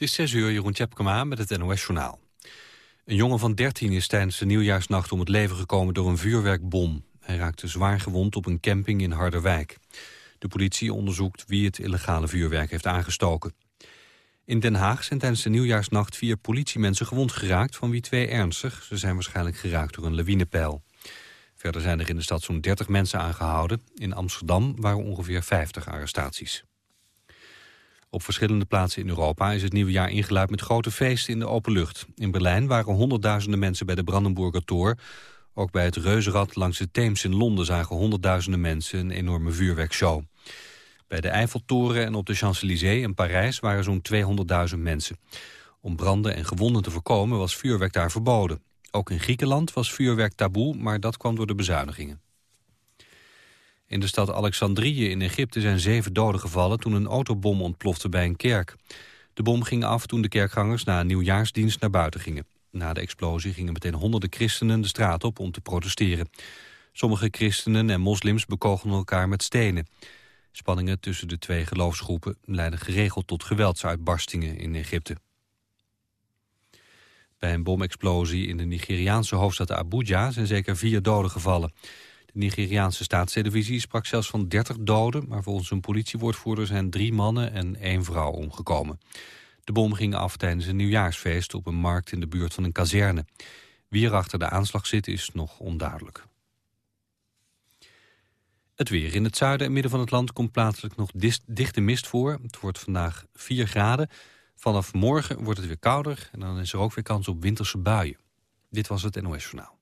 Het is 6 uur, Jeroen Tjepkema met het NOS-journaal. Een jongen van 13 is tijdens de nieuwjaarsnacht om het leven gekomen door een vuurwerkbom. Hij raakte zwaar gewond op een camping in Harderwijk. De politie onderzoekt wie het illegale vuurwerk heeft aangestoken. In Den Haag zijn tijdens de nieuwjaarsnacht vier politiemensen gewond geraakt... van wie twee ernstig. Ze zijn waarschijnlijk geraakt door een lawinepeil. Verder zijn er in de stad zo'n 30 mensen aangehouden. In Amsterdam waren ongeveer 50 arrestaties. Op verschillende plaatsen in Europa is het nieuwe jaar ingeluid met grote feesten in de open lucht. In Berlijn waren honderdduizenden mensen bij de Brandenburger Tor. Ook bij het Reuzenrad langs de Theems in Londen zagen honderdduizenden mensen een enorme vuurwerkshow. Bij de Eiffeltoren en op de Champs-Élysées in Parijs waren zo'n 200.000 mensen. Om branden en gewonden te voorkomen was vuurwerk daar verboden. Ook in Griekenland was vuurwerk taboe, maar dat kwam door de bezuinigingen. In de stad Alexandrië in Egypte zijn zeven doden gevallen... toen een autobom ontplofte bij een kerk. De bom ging af toen de kerkgangers na een nieuwjaarsdienst naar buiten gingen. Na de explosie gingen meteen honderden christenen de straat op om te protesteren. Sommige christenen en moslims bekogelden elkaar met stenen. Spanningen tussen de twee geloofsgroepen leidden geregeld tot geweldsuitbarstingen in Egypte. Bij een bomexplosie in de Nigeriaanse hoofdstad Abuja zijn zeker vier doden gevallen. De Nigeriaanse staatstelevisie sprak zelfs van 30 doden... maar volgens een politiewoordvoerder zijn drie mannen en één vrouw omgekomen. De bom ging af tijdens een nieuwjaarsfeest op een markt in de buurt van een kazerne. Wie er achter de aanslag zit is nog onduidelijk. Het weer. In het zuiden en midden van het land komt plaatselijk nog dichte mist voor. Het wordt vandaag 4 graden. Vanaf morgen wordt het weer kouder en dan is er ook weer kans op winterse buien. Dit was het NOS Journaal.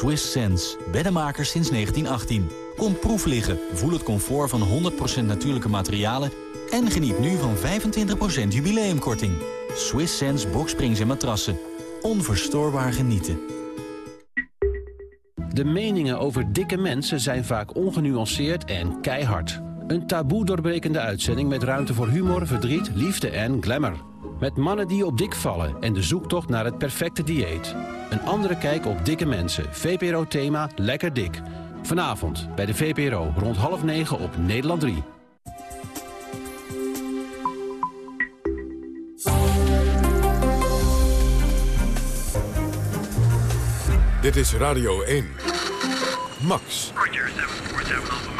Swiss Sense, beddenmakers sinds 1918. Kom proef liggen, voel het comfort van 100% natuurlijke materialen... en geniet nu van 25% jubileumkorting. Swiss Sense boksprings en matrassen. Onverstoorbaar genieten. De meningen over dikke mensen zijn vaak ongenuanceerd en keihard. Een taboe doorbrekende uitzending met ruimte voor humor, verdriet, liefde en glamour. Met mannen die op dik vallen en de zoektocht naar het perfecte dieet. Een andere kijk op dikke mensen. VPRO-thema Lekker Dik. Vanavond bij de VPRO rond half negen op Nederland 3. Dit is Radio 1. Max. Roger, 747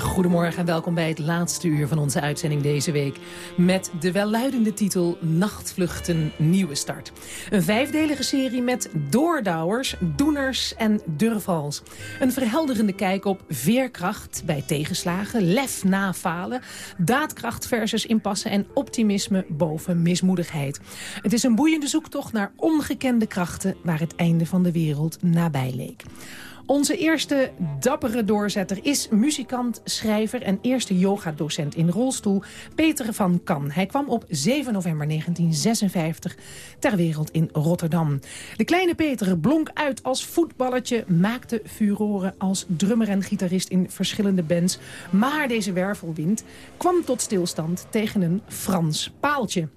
Goedemorgen en welkom bij het laatste uur van onze uitzending deze week. Met de welluidende titel Nachtvluchten Nieuwe Start. Een vijfdelige serie met doordouwers, doeners en durvals. Een verhelderende kijk op veerkracht bij tegenslagen, lef na falen... daadkracht versus impasse en optimisme boven mismoedigheid. Het is een boeiende zoektocht naar ongekende krachten... waar het einde van de wereld nabij leek. Onze eerste dappere doorzetter is muzikant, schrijver en eerste yogadocent in rolstoel, Peter van Kan. Hij kwam op 7 november 1956 ter wereld in Rotterdam. De kleine Peter blonk uit als voetballertje, maakte furoren als drummer en gitarist in verschillende bands. Maar deze wervelwind kwam tot stilstand tegen een Frans paaltje.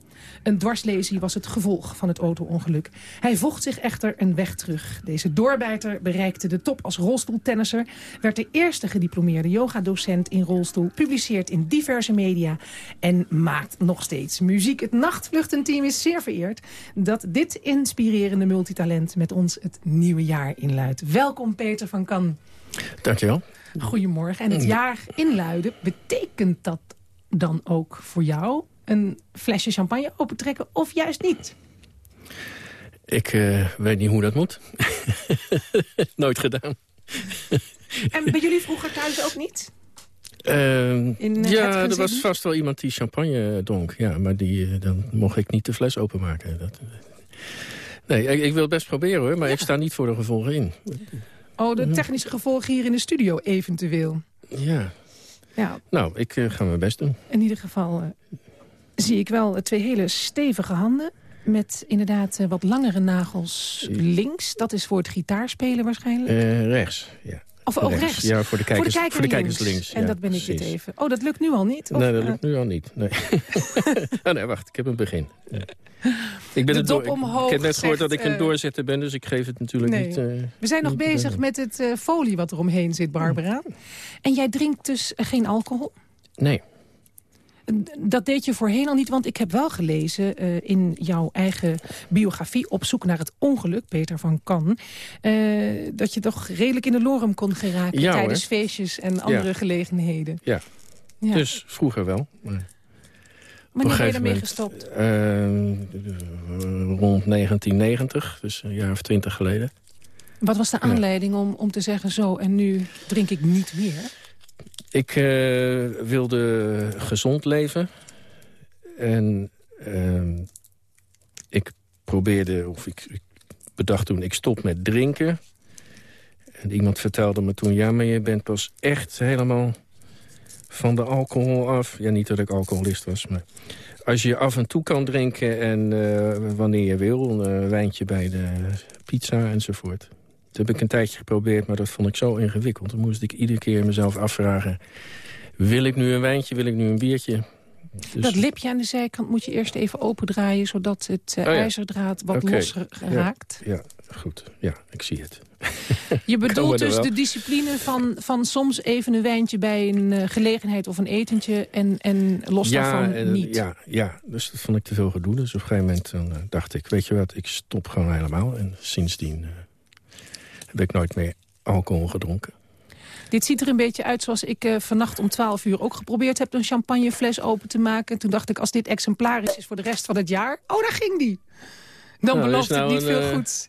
Een dwarslesie was het gevolg van het auto-ongeluk. Hij vocht zich echter een weg terug. Deze doorbijter bereikte de top als rolstoeltennisser... werd de eerste gediplomeerde yogadocent in rolstoel... publiceert in diverse media en maakt nog steeds muziek. Het Nachtvluchtenteam is zeer vereerd... dat dit inspirerende multitalent met ons het nieuwe jaar inluidt. Welkom Peter van Kan. Dankjewel. Goedemorgen. En het jaar inluiden, betekent dat dan ook voor jou een flesje champagne opentrekken of juist niet? Ik uh, weet niet hoe dat moet. Nooit gedaan. en bij jullie vroeger thuis ook niet? Uh, ja, er was vast wel iemand die champagne dronk. Ja, maar die, dan mocht ik niet de fles openmaken. Dat, nee, ik, ik, wil het best proberen hoor, maar ja. ik sta niet voor de gevolgen in. Oh, de technische gevolgen hier in de studio eventueel. Ja. ja. Nou, ik ga mijn best doen. In ieder geval zie ik wel twee hele stevige handen. Met inderdaad wat langere nagels links. Dat is voor het gitaarspelen waarschijnlijk. Uh, rechts, ja. Of ook rechts? Ja, voor de kijkers, voor de, voor de kijkers links. En dat ben ik dit even. Oh, dat lukt nu al niet? Of? Nee, dat lukt nu al niet. Nee. oh, nee, wacht, ik heb een begin. Ja. Ik, ben het dop omhoog ik heb net gehoord dat ik een doorzetter ben, dus ik geef het natuurlijk nee. niet... Uh, We zijn nog bezig met het folie wat er omheen zit, Barbara. En jij drinkt dus geen alcohol? Nee. Dat deed je voorheen al niet, want ik heb wel gelezen uh, in jouw eigen biografie... op zoek naar het ongeluk, Peter van Kan... Uh, dat je toch redelijk in de lorem kon geraken ja, tijdens hoor. feestjes en andere ja. gelegenheden. Ja. ja. dus vroeger wel. Maar... Wanneer ben je ermee gestopt? Uh, rond 1990, dus een jaar of twintig geleden. Wat was de aanleiding om, om te zeggen zo en nu drink ik niet meer? Ik uh, wilde gezond leven. En uh, ik probeerde, of ik, bedacht toen, ik stop met drinken. En iemand vertelde me toen, ja, maar je bent pas echt helemaal van de alcohol af. Ja, niet dat ik alcoholist was, maar... Als je af en toe kan drinken en uh, wanneer je wil, een wijntje bij de pizza enzovoort. Dat heb ik een tijdje geprobeerd, maar dat vond ik zo ingewikkeld. Dan moest ik iedere keer mezelf afvragen... wil ik nu een wijntje, wil ik nu een biertje? Dus... Dat lipje aan de zijkant moet je eerst even opendraaien... zodat het uh, oh ja. ijzerdraad wat okay. los raakt. Ja, ja, goed. Ja, ik zie het. Je bedoelt dus de discipline van, van soms even een wijntje... bij een uh, gelegenheid of een etentje en, en los ja, daarvan en, niet? Ja, ja, dus dat vond ik te veel gedoe. Dus op een gegeven moment dan, dacht ik... weet je wat, ik stop gewoon helemaal. En sindsdien heb ik nooit meer alcohol gedronken. Dit ziet er een beetje uit zoals ik uh, vannacht om 12 uur ook geprobeerd heb... een champagnefles open te maken. En toen dacht ik, als dit exemplarisch is voor de rest van het jaar... oh, daar ging die. Dan nou, belooft nou het niet een, veel uh, goeds.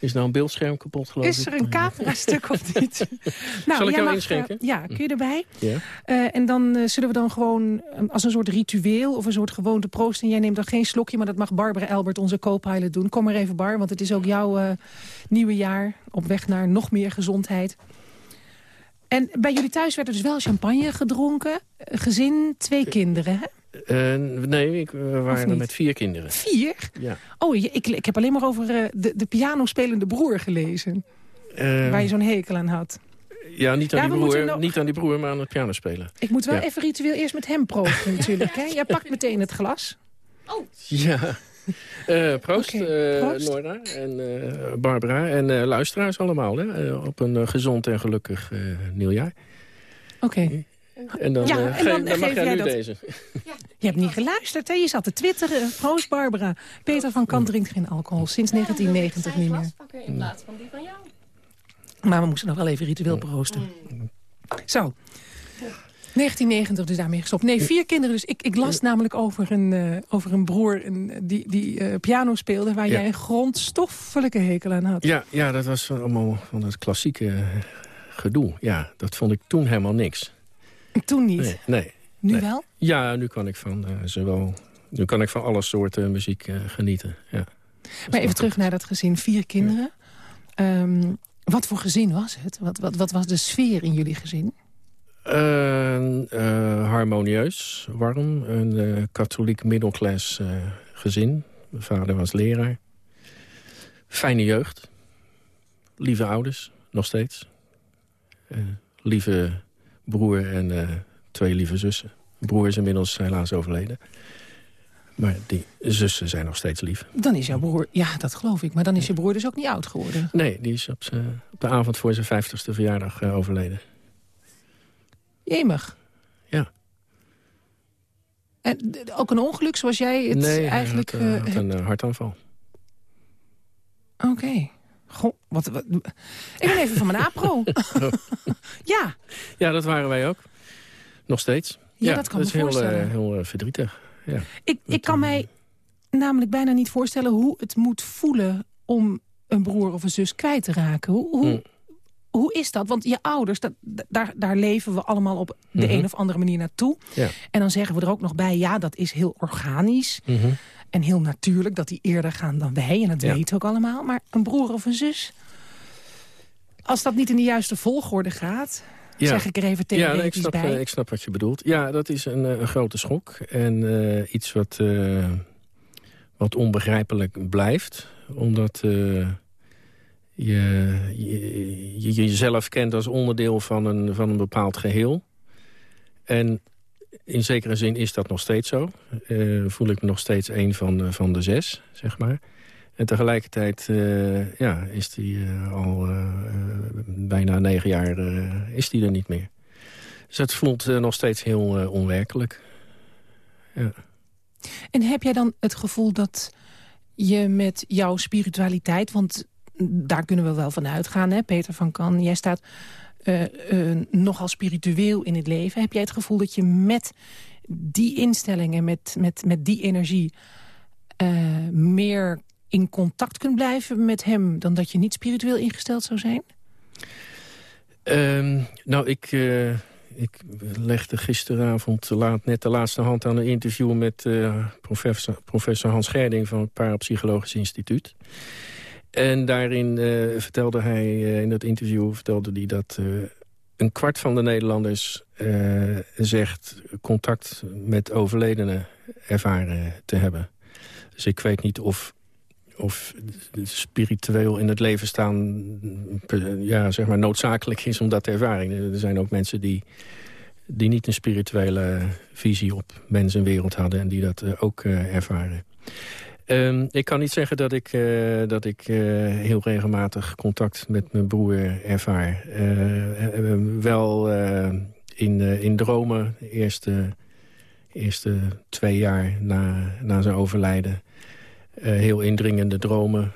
Is nou een beeldscherm kapot geloof is er een camera-stuk of niet? nou, Zal ik jou mag, inschenken? Uh, ja, kun je erbij? Ja. Uh, en dan uh, zullen we dan gewoon als een soort ritueel of een soort gewoonte proosten. En jij neemt dan geen slokje, maar dat mag Barbara Elbert, onze co-pilot, doen. Kom maar even, Bar, want het is ook jouw nieuwe jaar op weg naar nog meer gezondheid. En bij jullie thuis werd er dus wel champagne gedronken. Gezin, twee kinderen, hè? Uh, nee, ik, we waren er met vier kinderen. Vier? Ja. Oh, ik, ik heb alleen maar over uh, de, de pianospelende broer gelezen. Uh, waar je zo'n hekel aan had. Ja, niet aan, ja, die broer, nog... niet aan die broer, maar aan het piano spelen. Ik moet wel ja. even ritueel eerst met hem proosten natuurlijk. Hè? Jij pakt meteen het glas. Oh. Ja. Uh, proost, okay. uh, proost, Nora en uh, Barbara en luisteraars allemaal. Hè? op een gezond en gelukkig nieuwjaar. Oké. Okay. En dan, ja, uh, en dan, dan mag jij nu dat... deze. Ja. Je hebt niet geluisterd, hè? Je zat te twitteren. Proost, Barbara. Peter van Kant drinkt geen alcohol. Sinds 1990 niet meer. in plaats van die van jou. Maar we moesten nog wel even ritueel proosten. Mm. Zo. 1990 dus daarmee gestopt. Nee, vier kinderen. Dus ik, ik las namelijk over een, uh, over een broer een, die, die uh, piano speelde... waar ja. jij een grondstoffelijke hekel aan had. Ja, ja dat was allemaal van het klassieke gedoe. Ja, dat vond ik toen helemaal niks. Toen niet? Nee. nee nu nee. wel? Ja, nu kan ik van uh, zowel... Nu kan ik van alle soorten muziek uh, genieten, ja. Maar even terug naar dat gezin. Vier kinderen. Ja. Um, wat voor gezin was het? Wat, wat, wat was de sfeer in jullie gezin? Uh, harmonieus, warm. Een katholiek middelklas gezin. Mijn vader was leraar. Fijne jeugd. Lieve ouders, nog steeds. lieve broer en uh, twee lieve zussen. Broer is inmiddels helaas overleden. Maar die zussen zijn nog steeds lief. Dan is jouw broer, ja dat geloof ik, maar dan is je broer dus ook niet oud geworden. Nee, die is op, op de avond voor zijn vijftigste verjaardag uh, overleden. Jemig. Ja. En ook een ongeluk zoals jij het nee, eigenlijk... Nee, uh, had een hartaanval. Oké. Okay. Goh, wat, wat, Ik ben even van mijn apro. ja. Ja, dat waren wij ook. Nog steeds. Ja, ja dat kan dat is me heel, voorstellen. Uh, heel uh, verdrietig. Ja. Ik, ik kan mij namelijk bijna niet voorstellen hoe het moet voelen... om een broer of een zus kwijt te raken. Hoe, hoe, mm. hoe is dat? Want je ouders, dat, daar, daar leven we allemaal op de Mhm. mm -hmm. een of andere manier naartoe. Ja. En dan zeggen we er ook nog bij, ja, dat is heel organisch... Mm -hmm. En heel natuurlijk dat die eerder gaan dan wij. En dat ja. weten we ook allemaal. Maar een broer of een zus... Als dat niet in de juiste volgorde gaat... Ja. zeg ik er even ja, nee, ik snap, bij. Uh, ik snap wat je bedoelt. Ja, dat is een, een grote schok. En uh, iets wat, uh, wat onbegrijpelijk blijft. Omdat je, je, jezelf kent als onderdeel van een, van een bepaald geheel. En in zekere zin is dat nog steeds zo. Uh, voel ik nog steeds een van, van de zes, zeg maar. En tegelijkertijd uh, ja, is die al bijna negen jaar is die er niet meer. Dus het voelt nog steeds heel onwerkelijk. Ja. En heb jij dan het gevoel dat je met jouw spiritualiteit... want daar kunnen we wel van uitgaan, hè? Peter van Kan, jij staat uh, nogal spiritueel in het leven. Heb jij het gevoel dat je met die instellingen, met, met, met die energie... Uh, meer in contact kunt blijven met hem... dan dat je niet spiritueel ingesteld zou zijn? Um, nou, ik, ik legde gisteravond laat, net de laatste hand aan een interview... met professor, professor Hans Gerding van het Parapsychologisch Instituut. En daarin uh, vertelde hij, uh, in dat interview vertelde hij dat uh, een kwart van de Nederlanders zegt contact met overledenen ervaren te hebben. Dus ik weet niet of, of spiritueel in het leven staan ja, zeg maar noodzakelijk is om dat te ervaren. Er zijn ook mensen die, die niet een spirituele visie op mens en wereld hadden en die dat ook ervaren. Um, ik kan niet zeggen dat ik, uh, dat ik uh, heel regelmatig contact met mijn broer ervaar. Uh, wel in, in dromen, eerste, eerste twee jaar na, na zijn overlijden. heel indringende dromen,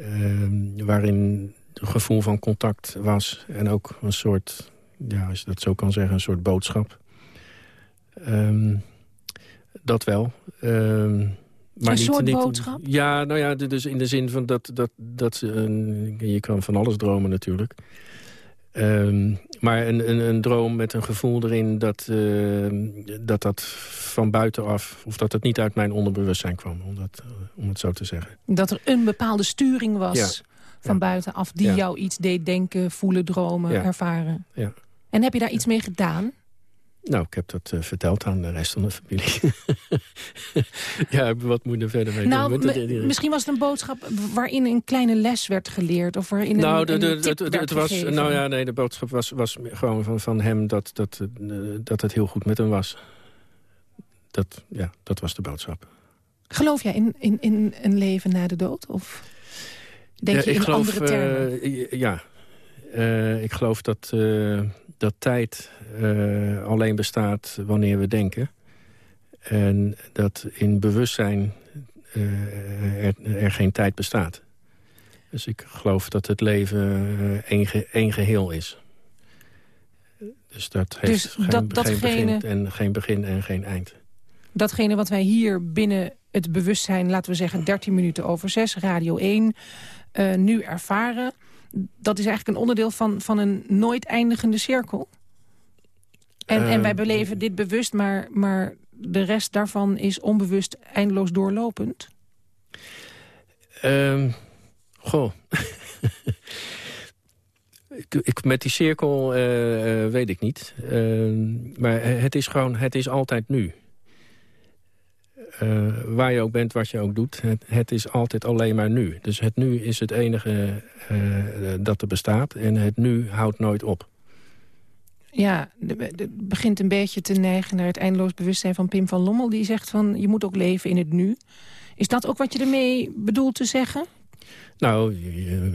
ehm, waarin het gevoel van contact was. En ook een soort, ja, als je dat zo kan zeggen, een soort boodschap. Dat wel. Um, maar een niet, soort niet, boodschap? Ja, nou ja, dus in de zin van dat, dat, dat je kan van alles dromen natuurlijk. Um, maar een, een, een, droom met een gevoel erin dat, uh, dat dat van buitenaf... of dat het niet uit mijn onderbewustzijn kwam, om, dat, uh, om het zo te zeggen. Dat er een bepaalde sturing was ja. van ja. buitenaf... die jou iets deed denken, voelen, dromen, ervaren. Ja. En heb je daar iets mee gedaan? Nou, ik heb dat uh, verteld aan de rest van de familie. ja, wat moet er verder mee nou, doen? misschien was het een boodschap waarin een kleine les werd geleerd. Of waarin nou, een, de, de, de, het was, Nou ja, nee, de boodschap was, was gewoon van, van hem dat, dat, uh, dat het heel goed met hem was. Dat, ja, dat was de boodschap. Geloof jij in, in, in een leven na de dood? Of denk ja, je in geloof, andere termen? Uh, ja, ik geloof dat dat tijd uh, alleen bestaat wanneer we denken. En dat in bewustzijn er, er, geen tijd bestaat. Dus ik geloof dat het leven één, ge één geheel is. Dus dat heeft dus geen, dat, geen, begin en, geen begin en geen eind. Datgene wat wij hier binnen het bewustzijn, laten we zeggen 13 minuten over 6, Radio 1, uh, nu ervaren dat is eigenlijk een onderdeel van, van een nooit eindigende cirkel. En, en wij ehm, beleven dit bewust, maar, maar de rest daarvan is onbewust eindeloos doorlopend? Um, goh. ik, met die cirkel uh, uh, weet ik niet. Uh, maar het is gewoon, het is altijd nu. Uh, waar je ook bent, wat je ook doet. Het, het, is altijd alleen maar nu. Dus het nu is het enige uh, dat er bestaat. En het nu houdt nooit op. Ja, het begint een beetje te neigen naar het eindeloos bewustzijn van Pim van Lommel. Die zegt van, je moet ook leven in het nu. Is dat ook wat je ermee bedoelt te zeggen? Nou,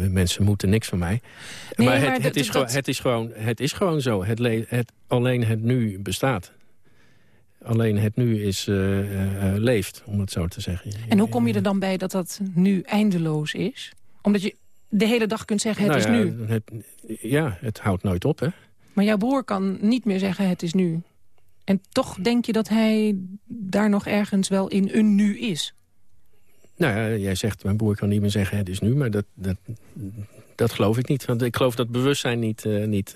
mensen moeten niks van mij. Nee, maar, het, maar het, is gewoon, het, is gewoon, het is gewoon zo. Het, het, alleen het nu bestaat. Alleen het nu is, uh, uh, leeft, om het zo te zeggen. En hoe kom je er dan bij dat dat nu eindeloos is? Omdat je de hele dag kunt zeggen, het nou is nu. Het, ja, het houdt nooit op, hè. Maar jouw broer kan niet meer zeggen, het is nu. En toch denk je dat hij daar nog ergens wel in een nu is? Nou ja, jij zegt, mijn broer kan niet meer zeggen, het is nu. Maar dat, dat, dat geloof ik niet. Want ik geloof dat bewustzijn niet, uh, niet,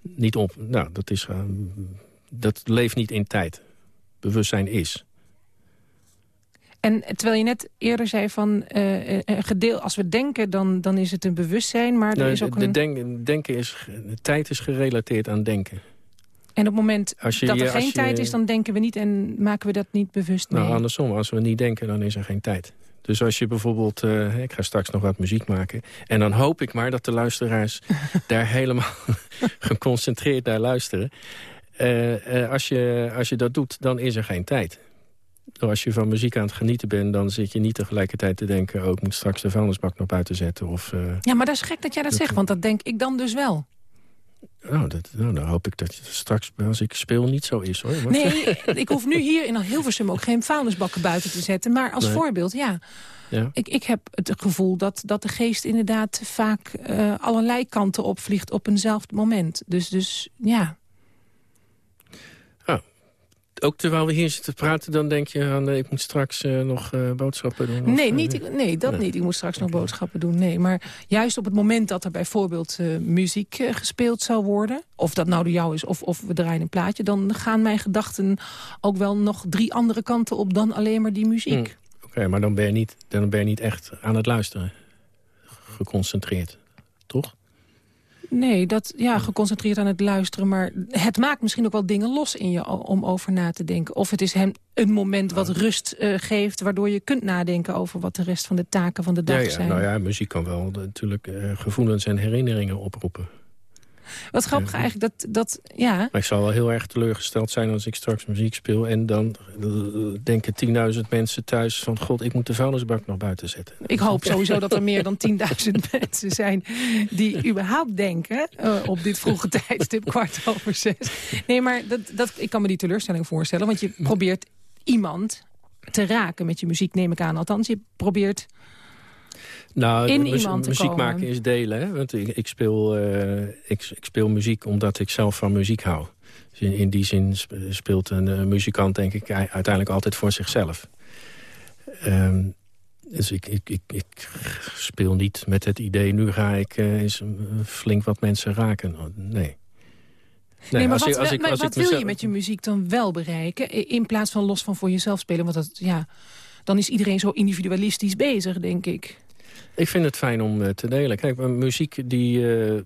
niet op... Nou, dat is dat leeft niet in tijd. Bewustzijn is. En terwijl je net eerder zei van uh, een gedeel, als we denken, dan, dan is het een bewustzijn, maar er is ook een... Denk, denken is, de tijd is gerelateerd aan denken. En op het moment je, dat er geen tijd is, dan denken we niet en maken we dat niet bewust Nou, andersom, als we niet denken, dan is er geen tijd. Dus als je bijvoorbeeld, uh, ik ga straks nog wat muziek maken... en dan hoop ik maar dat de luisteraars daar helemaal geconcentreerd naar luisteren. Uh, uh, als, je, als je dat doet, dan is er geen tijd. Als je van muziek aan het genieten bent... dan zit je niet tegelijkertijd te denken... oh, ik moet straks de vuilnisbak nog buiten zetten. Of, ja, maar dat is gek dat jij dat, zegt, want dat denk ik dan dus wel. Nou, dat, nou, dan hoop ik dat het straks als ik speel niet zo is. hoor. Nee, ik hoef nu hier in Hilversum ook geen vuilnisbakken buiten te zetten. Maar als voorbeeld, ja. ja. Ik, ik heb het gevoel dat, dat de geest inderdaad vaak uh, allerlei kanten opvliegt op eenzelfde moment. Dus, dus ja, ook terwijl we hier zitten praten, dan denk je aan... Ik moet straks uh, nog uh, boodschappen doen? Nee, niet, nee dat niet. Ik moet straks nog boodschappen doen. Nee, maar juist op het moment dat er bijvoorbeeld muziek gespeeld zou worden... of dat nou door jou is of, of we draaien een plaatje... dan gaan mijn gedachten ook wel nog drie andere kanten op... dan alleen maar die muziek. Hm. Oké, maar dan ben, je niet, dan ben je niet echt aan het luisteren. Geconcentreerd, toch? Nee, dat, ja, geconcentreerd aan het luisteren. Maar het maakt misschien ook wel dingen los in je om over na te denken. Of het is hem een moment wat rust uh, geeft... waardoor je kunt nadenken over wat de rest van de taken van de dag ja, ja, zijn. Nou ja, muziek kan wel natuurlijk uh, gevoelens en herinneringen oproepen. Wat grappig eigenlijk, dat, dat ja... Maar ik zal wel heel erg teleurgesteld zijn als ik straks muziek speel... en dan denken 10.000 mensen thuis van... god, ik moet de vuilnisbak nog buiten zetten. Ik hoop sowieso dat er meer dan 10.000 mensen zijn... die überhaupt denken uh, op dit vroege tijdstip, kwart over zes. Nee, maar dat, dat, ik kan me die teleurstelling voorstellen... want je probeert iemand te raken met je muziek, neem ik aan. Althans, je probeert nou, in muziek, iemand muziek maken is delen. Hè? Want ik, ik speel, uh, ik, ik, speel muziek omdat ik zelf van muziek hou. Dus in, in die zin speelt een uh, muzikant denk ik uiteindelijk altijd voor zichzelf. Um, dus ik, ik, ik, ik, speel niet met het idee... nu ga ik uh, eens flink wat mensen raken. Nee. Nee, nee maar wat, als ik, als wat wil je met je muziek dan wel bereiken? In plaats van los van voor jezelf spelen. Want dat, ja, dan is iedereen zo individualistisch bezig, denk ik. Ik vind het fijn om uh, te delen. Kijk, muziek die, uh,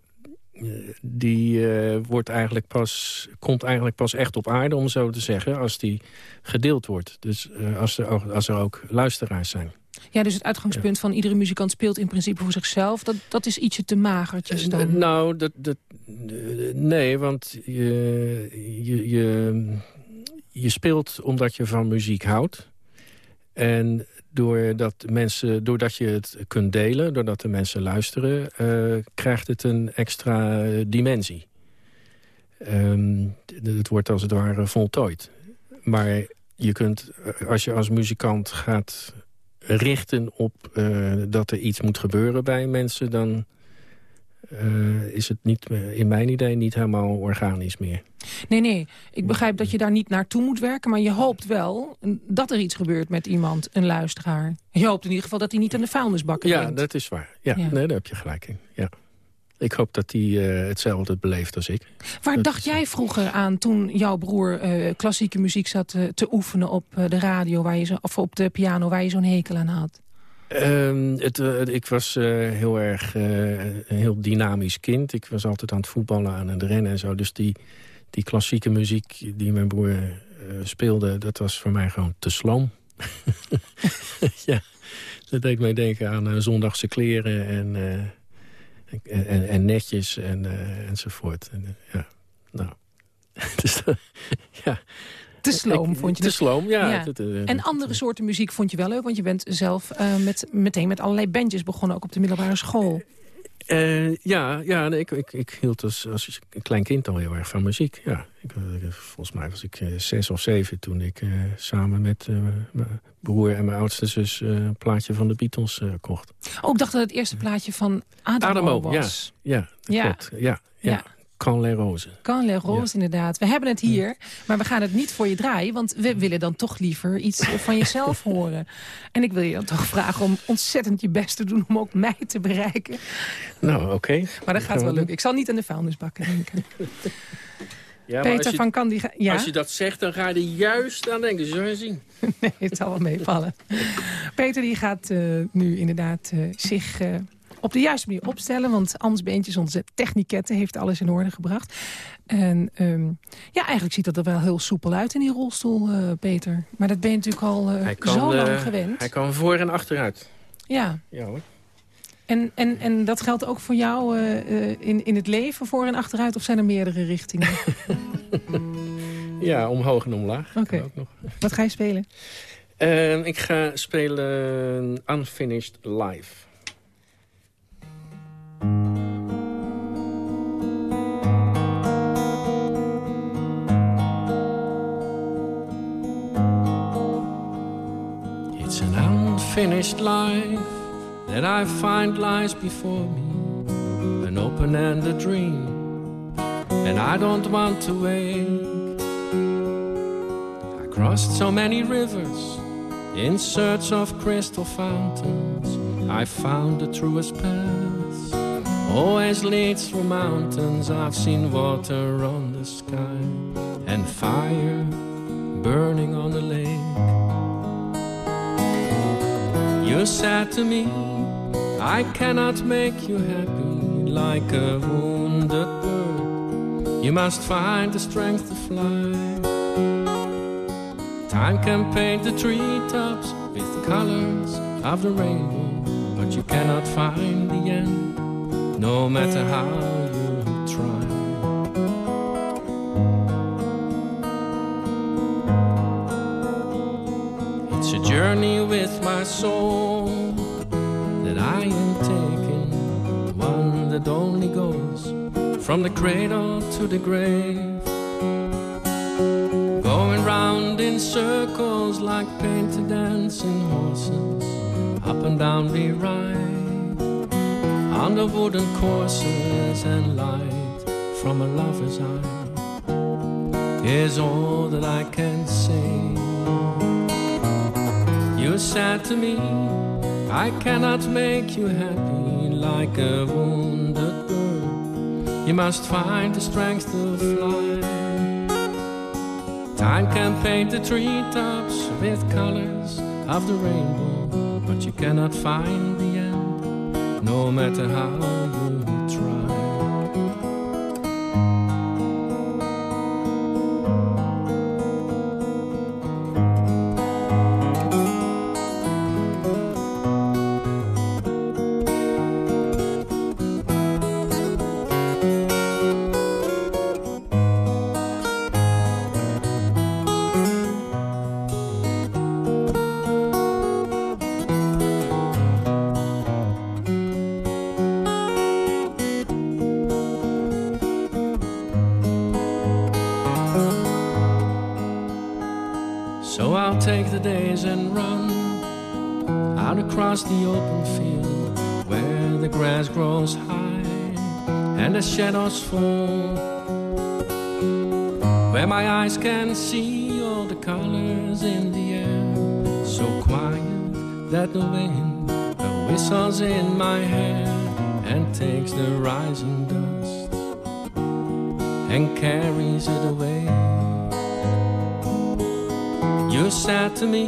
die uh, wordt eigenlijk pas, komt eigenlijk pas echt op aarde, om zo te zeggen, als die gedeeld wordt. Dus als, er ook, als er ook luisteraars zijn. Ja, dus het uitgangspunt ja. van iedere muzikant speelt in principe voor zichzelf. Dat, dat is ietsje te magertjes dan? nou, dat, dat, nee, want je, je, je, je speelt omdat je van muziek houdt. En doordat, mensen, doordat je het kunt delen, doordat de mensen luisteren... Uh, krijgt het een extra dimensie. Um, het wordt als het ware voltooid. Maar je kunt, als je als muzikant gaat richten op dat er iets moet gebeuren bij mensen... dan uh, is het niet, in mijn idee niet helemaal organisch meer. Nee, nee. Ik begrijp dat je daar niet naartoe moet werken... maar je hoopt wel dat er iets gebeurt met iemand, een luisteraar. Je hoopt in ieder geval dat hij niet aan de vuilnisbakken Ja, dat is waar. Ja, Nee, daar heb je gelijk in. Ja. Ik hoop dat hij uh, hetzelfde beleeft als ik. Waar dat dacht jij vroeger aan toen jouw broer uh, klassieke muziek zat te oefenen op de radio... Waar je zo, of op de piano waar je zo'n hekel aan had? Um, het, uh, ik was uh, heel erg uh, een heel dynamisch kind. Ik was altijd aan het voetballen, aan het rennen en zo. Dus die, die klassieke muziek die mijn broer speelde... dat was voor mij gewoon te sloom. ja, dat deed mij denken aan zondagse kleren en, en, en, netjes en, enzovoort. En, ja, nou... dus, ja, te sloom, vond je Te sloom, ja. ja. en andere soorten muziek vond je wel leuk? Want je bent zelf uh, met, meteen met allerlei bandjes begonnen, ook op de middelbare school. Uh, ja, ja nee, ik, ik, ik hield als, als een klein kind al heel erg van muziek. Ja, ik, volgens mij was ik zes of zeven toen ik uh, samen met mijn broer en mijn oudste zus een plaatje van de Beatles kocht. Oh, ik dacht dat het eerste plaatje van Adamo, Adamo was. Ja, ja, ja. Klopt. ja, ja. ja. Can les Roses. Can les Roses, inderdaad. We hebben het hier, maar we gaan het niet voor je draaien... want we willen dan toch liever iets van jezelf horen. En ik wil je dan toch vragen om ontzettend je best te doen... om ook mij te bereiken. Nou, oké. Maar dat gaat wel lukken. Ik zal niet aan de vuilnisbakken denken. Ja, Peter van Candy... Ja? Als je dat zegt, dan ga je er juist aan denken. Zullen je zien? nee, het zal wel meevallen. Peter die gaat uh, nu inderdaad uh, zich... Uh, op de juiste manier opstellen. Want Ans Beentjes, onze technikette, heeft alles in orde gebracht. En um, ja, eigenlijk ziet dat er wel heel soepel uit in die rolstoel, uh, Peter. Maar dat ben je natuurlijk al uh, kan, zo lang uh, gewend. Hij kan voor en achteruit. Ja. Ja hoor. En, en, en dat geldt ook voor jou in, in het leven, voor en achteruit? Of zijn er meerdere richtingen? ja, omhoog en omlaag. Oké. Wat ga je spelen? Uh, ik ga spelen Unfinished Live. It's an unfinished life that I find lies before me. An open-ended dream, and I don't want to wait. Crossed so many rivers in search of crystal fountains. I found the truest path. Always leads through mountains. I've seen water on the sky and fire burning on the lake. You said to me, I cannot make you happy like a wounded bird. You must find the strength to fly. Time can paint the treetops with colors of the rainbow, but you cannot find the end, no matter how you try. It's a journey with my soul that I am taking, one that only goes from the cradle to the grave Going round in circles like painted dancing horses. Up and down we ride the wooden courses and light from a lover's eye is all that I can say. You said to me, I cannot make you happy like a wounded bird. You must find the strength to fly. Time can paint the treetops with colors of the rainbow, but you cannot find no matter how the open field where the grass grows high and the shadows fall. Where my eyes can see all the colors in the air, so quiet that the wind whistles in my hair and takes the rising dust and carries it away. Said to me,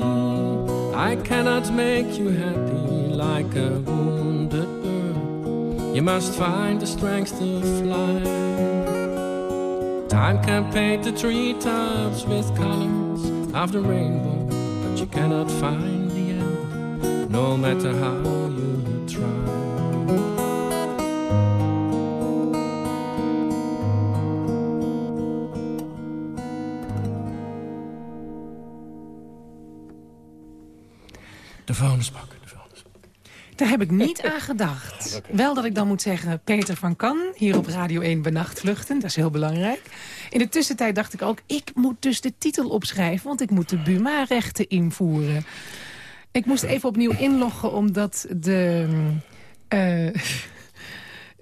I cannot make you happy like a wounded bird. You must find the strength to fly. Time can paint the treetops with colors of the rainbow, but you cannot find the end, no matter how heb ik niet aan gedacht. Wel dat ik dan moet zeggen, Peter van Kan, hier op Radio 1 Benachtvluchten. Dat is heel belangrijk. In de tussentijd dacht ik ook, ik moet dus de titel opschrijven... want ik moet de Buma-rechten invoeren. Ik moest even opnieuw inloggen, omdat de... Uh,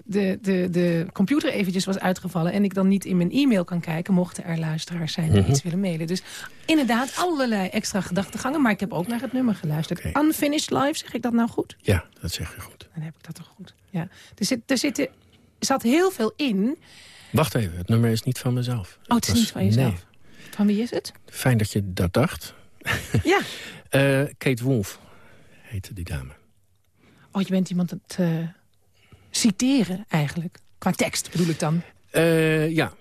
de, de, de computer eventjes was uitgevallen... en ik dan niet in mijn e-mail kan kijken... mochten er luisteraars zijn die mhm. iets willen mailen. Dus inderdaad allerlei extra gedachtegangen... maar ik heb ook naar het nummer geluisterd. Unfinished Live, zeg ik dat nou goed? Ja, dat zeg je goed. Dan heb ik dat toch goed. Ja. Er, zit, er, zit, er zat heel veel in. Wacht even, het nummer is niet van mezelf. Oh, het is niet van jezelf? Van wie is het? Fijn dat je dat dacht. Ja. uh, Kate Wolf heette die dame. Oh, je bent iemand... Het, uh citeren eigenlijk? Qua tekst bedoel ik dan. ja,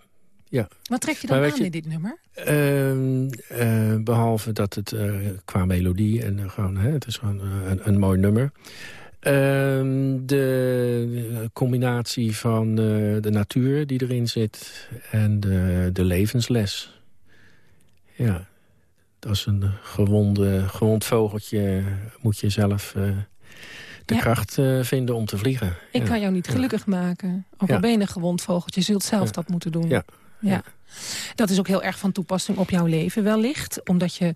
ja. Wat trek je dan aan in dit nummer? Uh, behalve dat het uh, qua melodie en gewoon, hè, het is gewoon een, een mooi nummer. Ehm, de combinatie van de natuur die erin zit en de, de levensles. Ja, als een gewonde, gewond vogeltje moet je zelf de kracht vinden om te vliegen. Ik kan jou niet gelukkig maken. Ook al ben je een gewond vogeltje, je zult zelf dat moeten doen. Ja, ja. Dat is ook heel erg van toepassing op jouw leven wellicht. Omdat je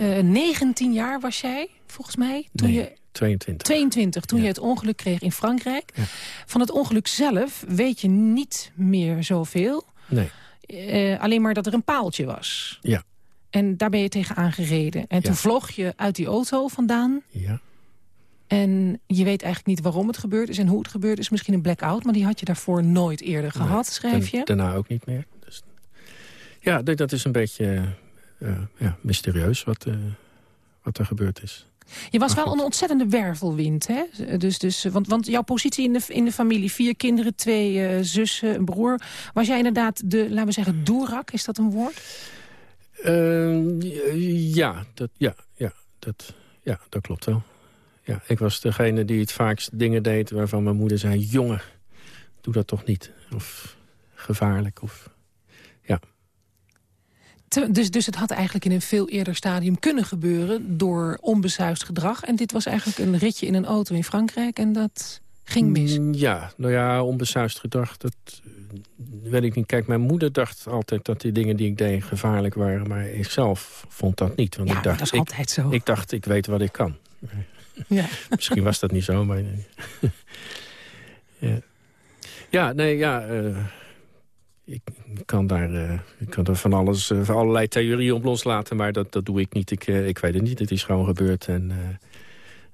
uh, eh, 19 jaar was jij, volgens mij. Toen je 22. 22, toen je het ongeluk kreeg in Frankrijk. Ja. Van het ongeluk zelf weet je niet meer zoveel. Nee. Uh, alleen maar dat er een paaltje was. Ja. En daar ben je tegen aangereden. En toen vloog je uit die auto vandaan. Ja. En je weet eigenlijk niet waarom het gebeurd is en hoe het gebeurd is. Misschien een blackout, maar die had je daarvoor nooit eerder gehad, schrijf je? Daarna ook niet meer. Dus, ja, dat is een beetje uh, ja, mysterieus wat, uh, wat er gebeurd is. Je was wel een ontzettende wervelwind, hè? Dus, dus, want, want jouw positie in de, in de familie, vier kinderen, twee uh, zussen, een broer. Was jij inderdaad de, laten we zeggen, doerak? Is dat een woord? Ehm, ja, dat, ja, ja, dat, ja, dat klopt wel. Ja, ik was degene die het vaakst dingen deed waarvan mijn moeder zei... jongen, doe dat toch niet. Of gevaarlijk. Of, ja. dus, dus het had eigenlijk in een veel eerder stadium kunnen gebeuren... door onbesuisd gedrag. En dit was eigenlijk een ritje in een auto in Frankrijk en dat ging mis. Mm, ja, nou ja, onbesuisd gedrag, dat weet ik niet. Kijk, mijn moeder dacht altijd dat die dingen die ik deed gevaarlijk waren... maar ik zelf vond dat niet. Want ja, ik dacht, dat is altijd zo. Ik dacht, ik weet wat ik kan. Ja. Misschien was dat niet zo, maar... ja. ja, nee, ja... Uh, ik kan daar, uh, ik kan er van alles, uh, van allerlei theorieën op loslaten, maar dat, dat doe ik niet. Ik, ik weet het niet, het is gewoon gebeurd en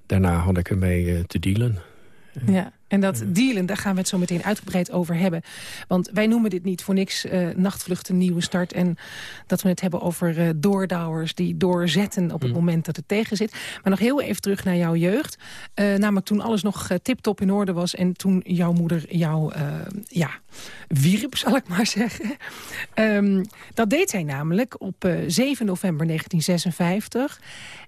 daarna had ik ermee te dealen. Ja. En dat dealen, daar gaan we het zo meteen uitgebreid over hebben. Want wij noemen dit niet voor niks uh, nachtvlucht een nieuwe start. En dat we het hebben over uh, doordouwers die doorzetten op het mm. moment dat het tegen zit. Maar nog heel even terug naar jouw jeugd. Uh, namelijk toen alles nog tip-top in orde was. En toen jouw moeder jou ja, wierp, zal ik maar zeggen. Um, dat deed zij namelijk op 7 november 1956.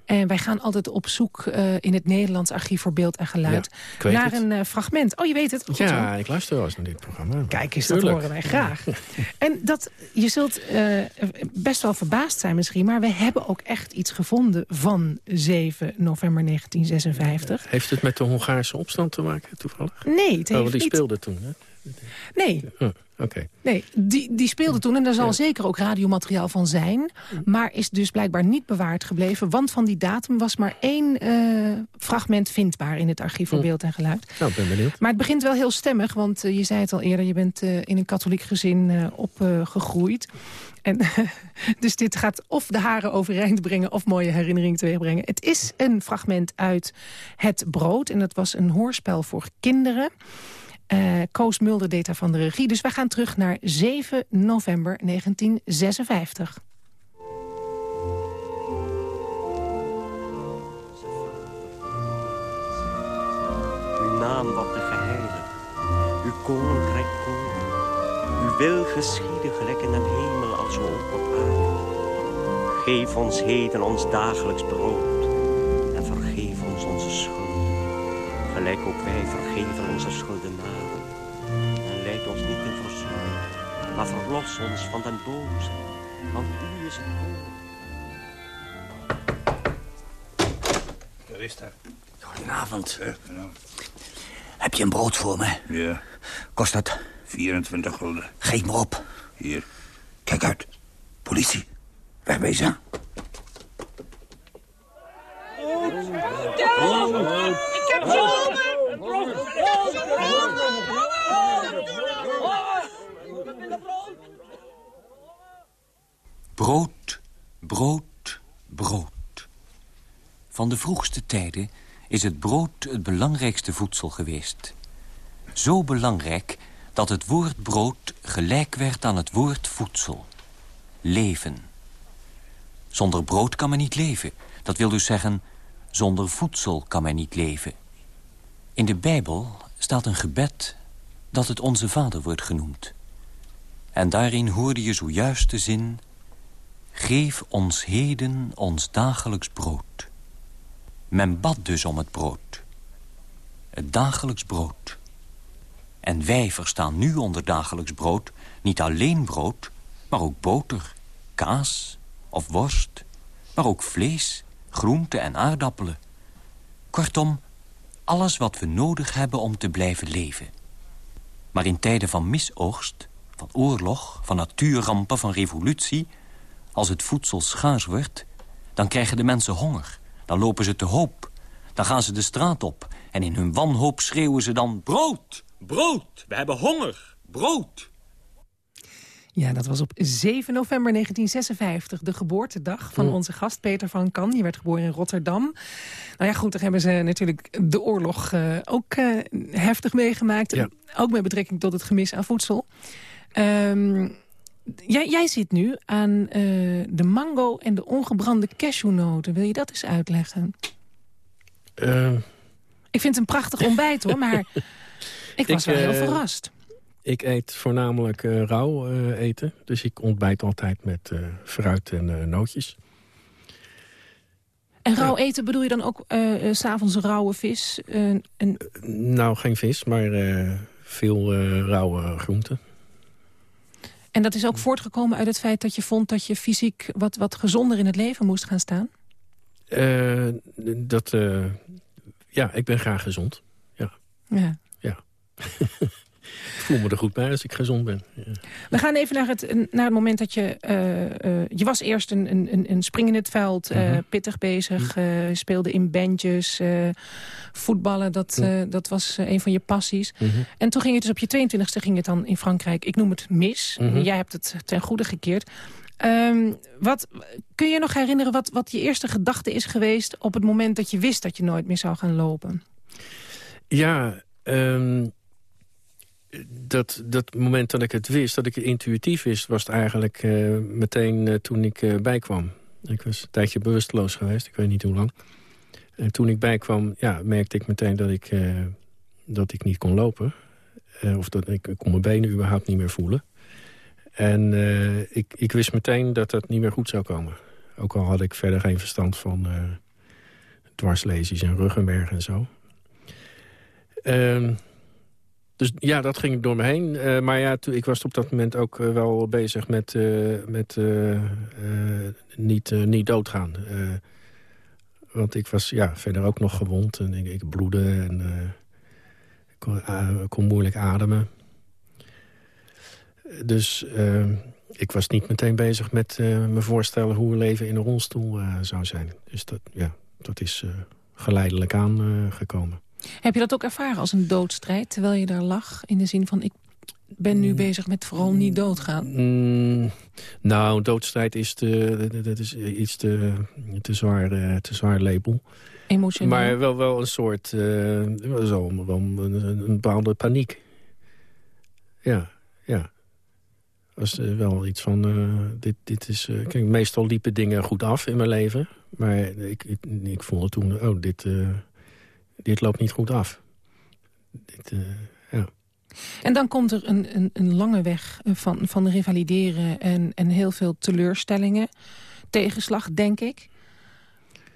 En wij gaan altijd op zoek uh, in het Nederlands Archief voor Beeld en Geluid... Ja, naar een uh, fragment. Oh, je weet het? Goed ja, ik luister wel eens naar dit programma. Kijk eens, dat horen wij graag. en dat, je zult uh, best wel verbaasd zijn misschien... maar we hebben ook echt iets gevonden van 7 november 1956. Heeft het met de Hongaarse opstand te maken toevallig? Nee, het heeft oh, die speelde toen, hè? Nee. Oh. Oké. Nee, die, die speelde toen en daar zal zeker ook radiomateriaal van zijn. Maar is dus blijkbaar niet bewaard gebleven. Want van die datum was maar één uh, fragment vindbaar in het archief voor hm. beeld en geluid. Nou, ben benieuwd. Maar het begint wel heel stemmig, want uh, je zei het al eerder... je bent uh, in een katholiek gezin opgegroeid. En dus dit gaat of de haren overeind brengen... of mooie herinneringen teweegbrengen. Het is een fragment uit Het Brood. En dat was een hoorspel voor kinderen... Koos Mulder deed van de regie. Dus wij gaan terug naar 7 november 1956. Uw naam wordt de geheiligd, uw koninkrijk komen. Uw wil geschieden gelijk in de hemel als ook op aarde. Geef ons heden ons dagelijks brood en vergeef ons onze schuld gelijk ook wij vergeven onze schuldenaren. Maar verlos ons van den boze, want u is het koning. Daar is daar. Goedenavond. Heb je een brood voor me? Ja. Kost dat? 24 gulden. Geef me op. Hier. Kijk uit. Politie. Wegwezen. Brood, brood, brood. Van de vroegste tijden is het brood het belangrijkste voedsel geweest. Zo belangrijk dat het woord brood gelijk werd aan het woord voedsel. Leven. Zonder brood kan men niet leven. Dat wil dus zeggen, zonder voedsel kan men niet leven. In de Bijbel staat een gebed dat het Onze Vader wordt genoemd. En daarin hoorde je zojuist de zin... Geef ons heden ons dagelijks brood. Men bad dus om het brood. Het dagelijks brood. En wij verstaan nu onder dagelijks brood niet alleen brood... maar ook boter, kaas of worst, maar ook vlees, groenten en aardappelen. Kortom, alles wat we nodig hebben om te blijven leven. Maar in tijden van misoogst, van oorlog, van natuurrampen, van revolutie... als het voedsel schaars wordt, dan krijgen de mensen honger. Dan lopen ze te hoop. Dan gaan ze de straat op. En in hun wanhoop schreeuwen ze dan... Brood! Brood! We hebben honger! Brood! Ja, dat was op 7 november 1956, de geboortedag van onze gast Peter van Kan. Die werd geboren in Rotterdam. Nou ja, goed, daar hebben ze natuurlijk de oorlog uh, ook uh, heftig meegemaakt. Ja. Ook met betrekking tot het gemis aan voedsel. Um, jij, jij zit nu aan uh, de mango en de ongebrande cashewnoten. Wil je dat eens uitleggen? Ik vind het een prachtig ontbijt, hoor, maar ik was Ik, wel heel eh, verrast. Ik eet voornamelijk eh, rauw eh, eten. Dus ik ontbijt altijd met eh, fruit en eh, nootjes. En rauw eten bedoel je dan ook eh, eh, s s'avonds rauwe vis? eh, en, Nou, geen vis, maar eh, veel eh, rauwe groenten. En dat is ook voortgekomen uit het feit dat je vond... dat je fysiek wat, wat gezonder in het leven moest gaan staan? Eh, dat, eh, ja, ik ben graag gezond. Ja, Ja. ja. ik voel me er goed bij als ik gezond ben. Ja. We gaan even naar het, naar het moment dat je... eh, eh, je was eerst een, een, een- spring in het veld, eh, Mhm. pittig bezig. eh, speelde in bandjes, voetballen. Dat, dat was een van je passies. Mhm. En toen ging het dus op je 22e ging het dan in Frankrijk. Ik noem het mis. Mhm. Jij hebt het ten goede gekeerd. Ehm, wat, kun je nog herinneren wat, wat je eerste gedachte is geweest... op het moment dat je wist dat je nooit meer zou gaan lopen? Ja, ehm, dat, dat moment dat ik het wist, dat ik intuïtief wist... was het eigenlijk eh, meteen eh, toen ik eh, bijkwam. Ik was een tijdje bewusteloos geweest, ik weet niet hoe lang. En toen ik bijkwam, ja, merkte ik meteen dat ik, dat ik niet kon lopen. Of dat ik, kon mijn benen überhaupt niet meer voelen. En ik, ik wist meteen dat dat niet meer goed zou komen. Ook al had ik verder geen verstand van dwarslesies en ruggenmerg en zo. Dus ja, dat ging door me heen. Eh, maar ja, ik was op dat moment ook eh, wel bezig met, eh, met niet, niet doodgaan. Want ik was ja, verder ook nog gewond en ik, ik bloedde en kon, kon moeilijk ademen. Dus ik was niet meteen bezig met me voorstellen hoe leven in een rolstoel zou zijn. Dus dat, ja, dat is geleidelijk aan gekomen. Heb je dat ook ervaren als een doodstrijd, terwijl je daar lag? In de zin van, ik ben nu bezig met vooral niet doodgaan. Mm, nou, doodstrijd is, te, dat- dat is iets te, te, zwaar, eh, te zwaar label. Emotioneel. Maar wel, wel een soort... wel, zo, wel een, een, een bepaalde paniek. Ja, ja. was eh, wel iets van... dit, dit is, kijk, meestal liepen dingen goed af in mijn leven. Maar ik, ik, ik voelde toen... Oh, dit, dit loopt niet goed af. Dit, eh, ja. En dan komt er een, een, een lange weg van, van revalideren en, en heel veel teleurstellingen. Tegenslag, denk ik.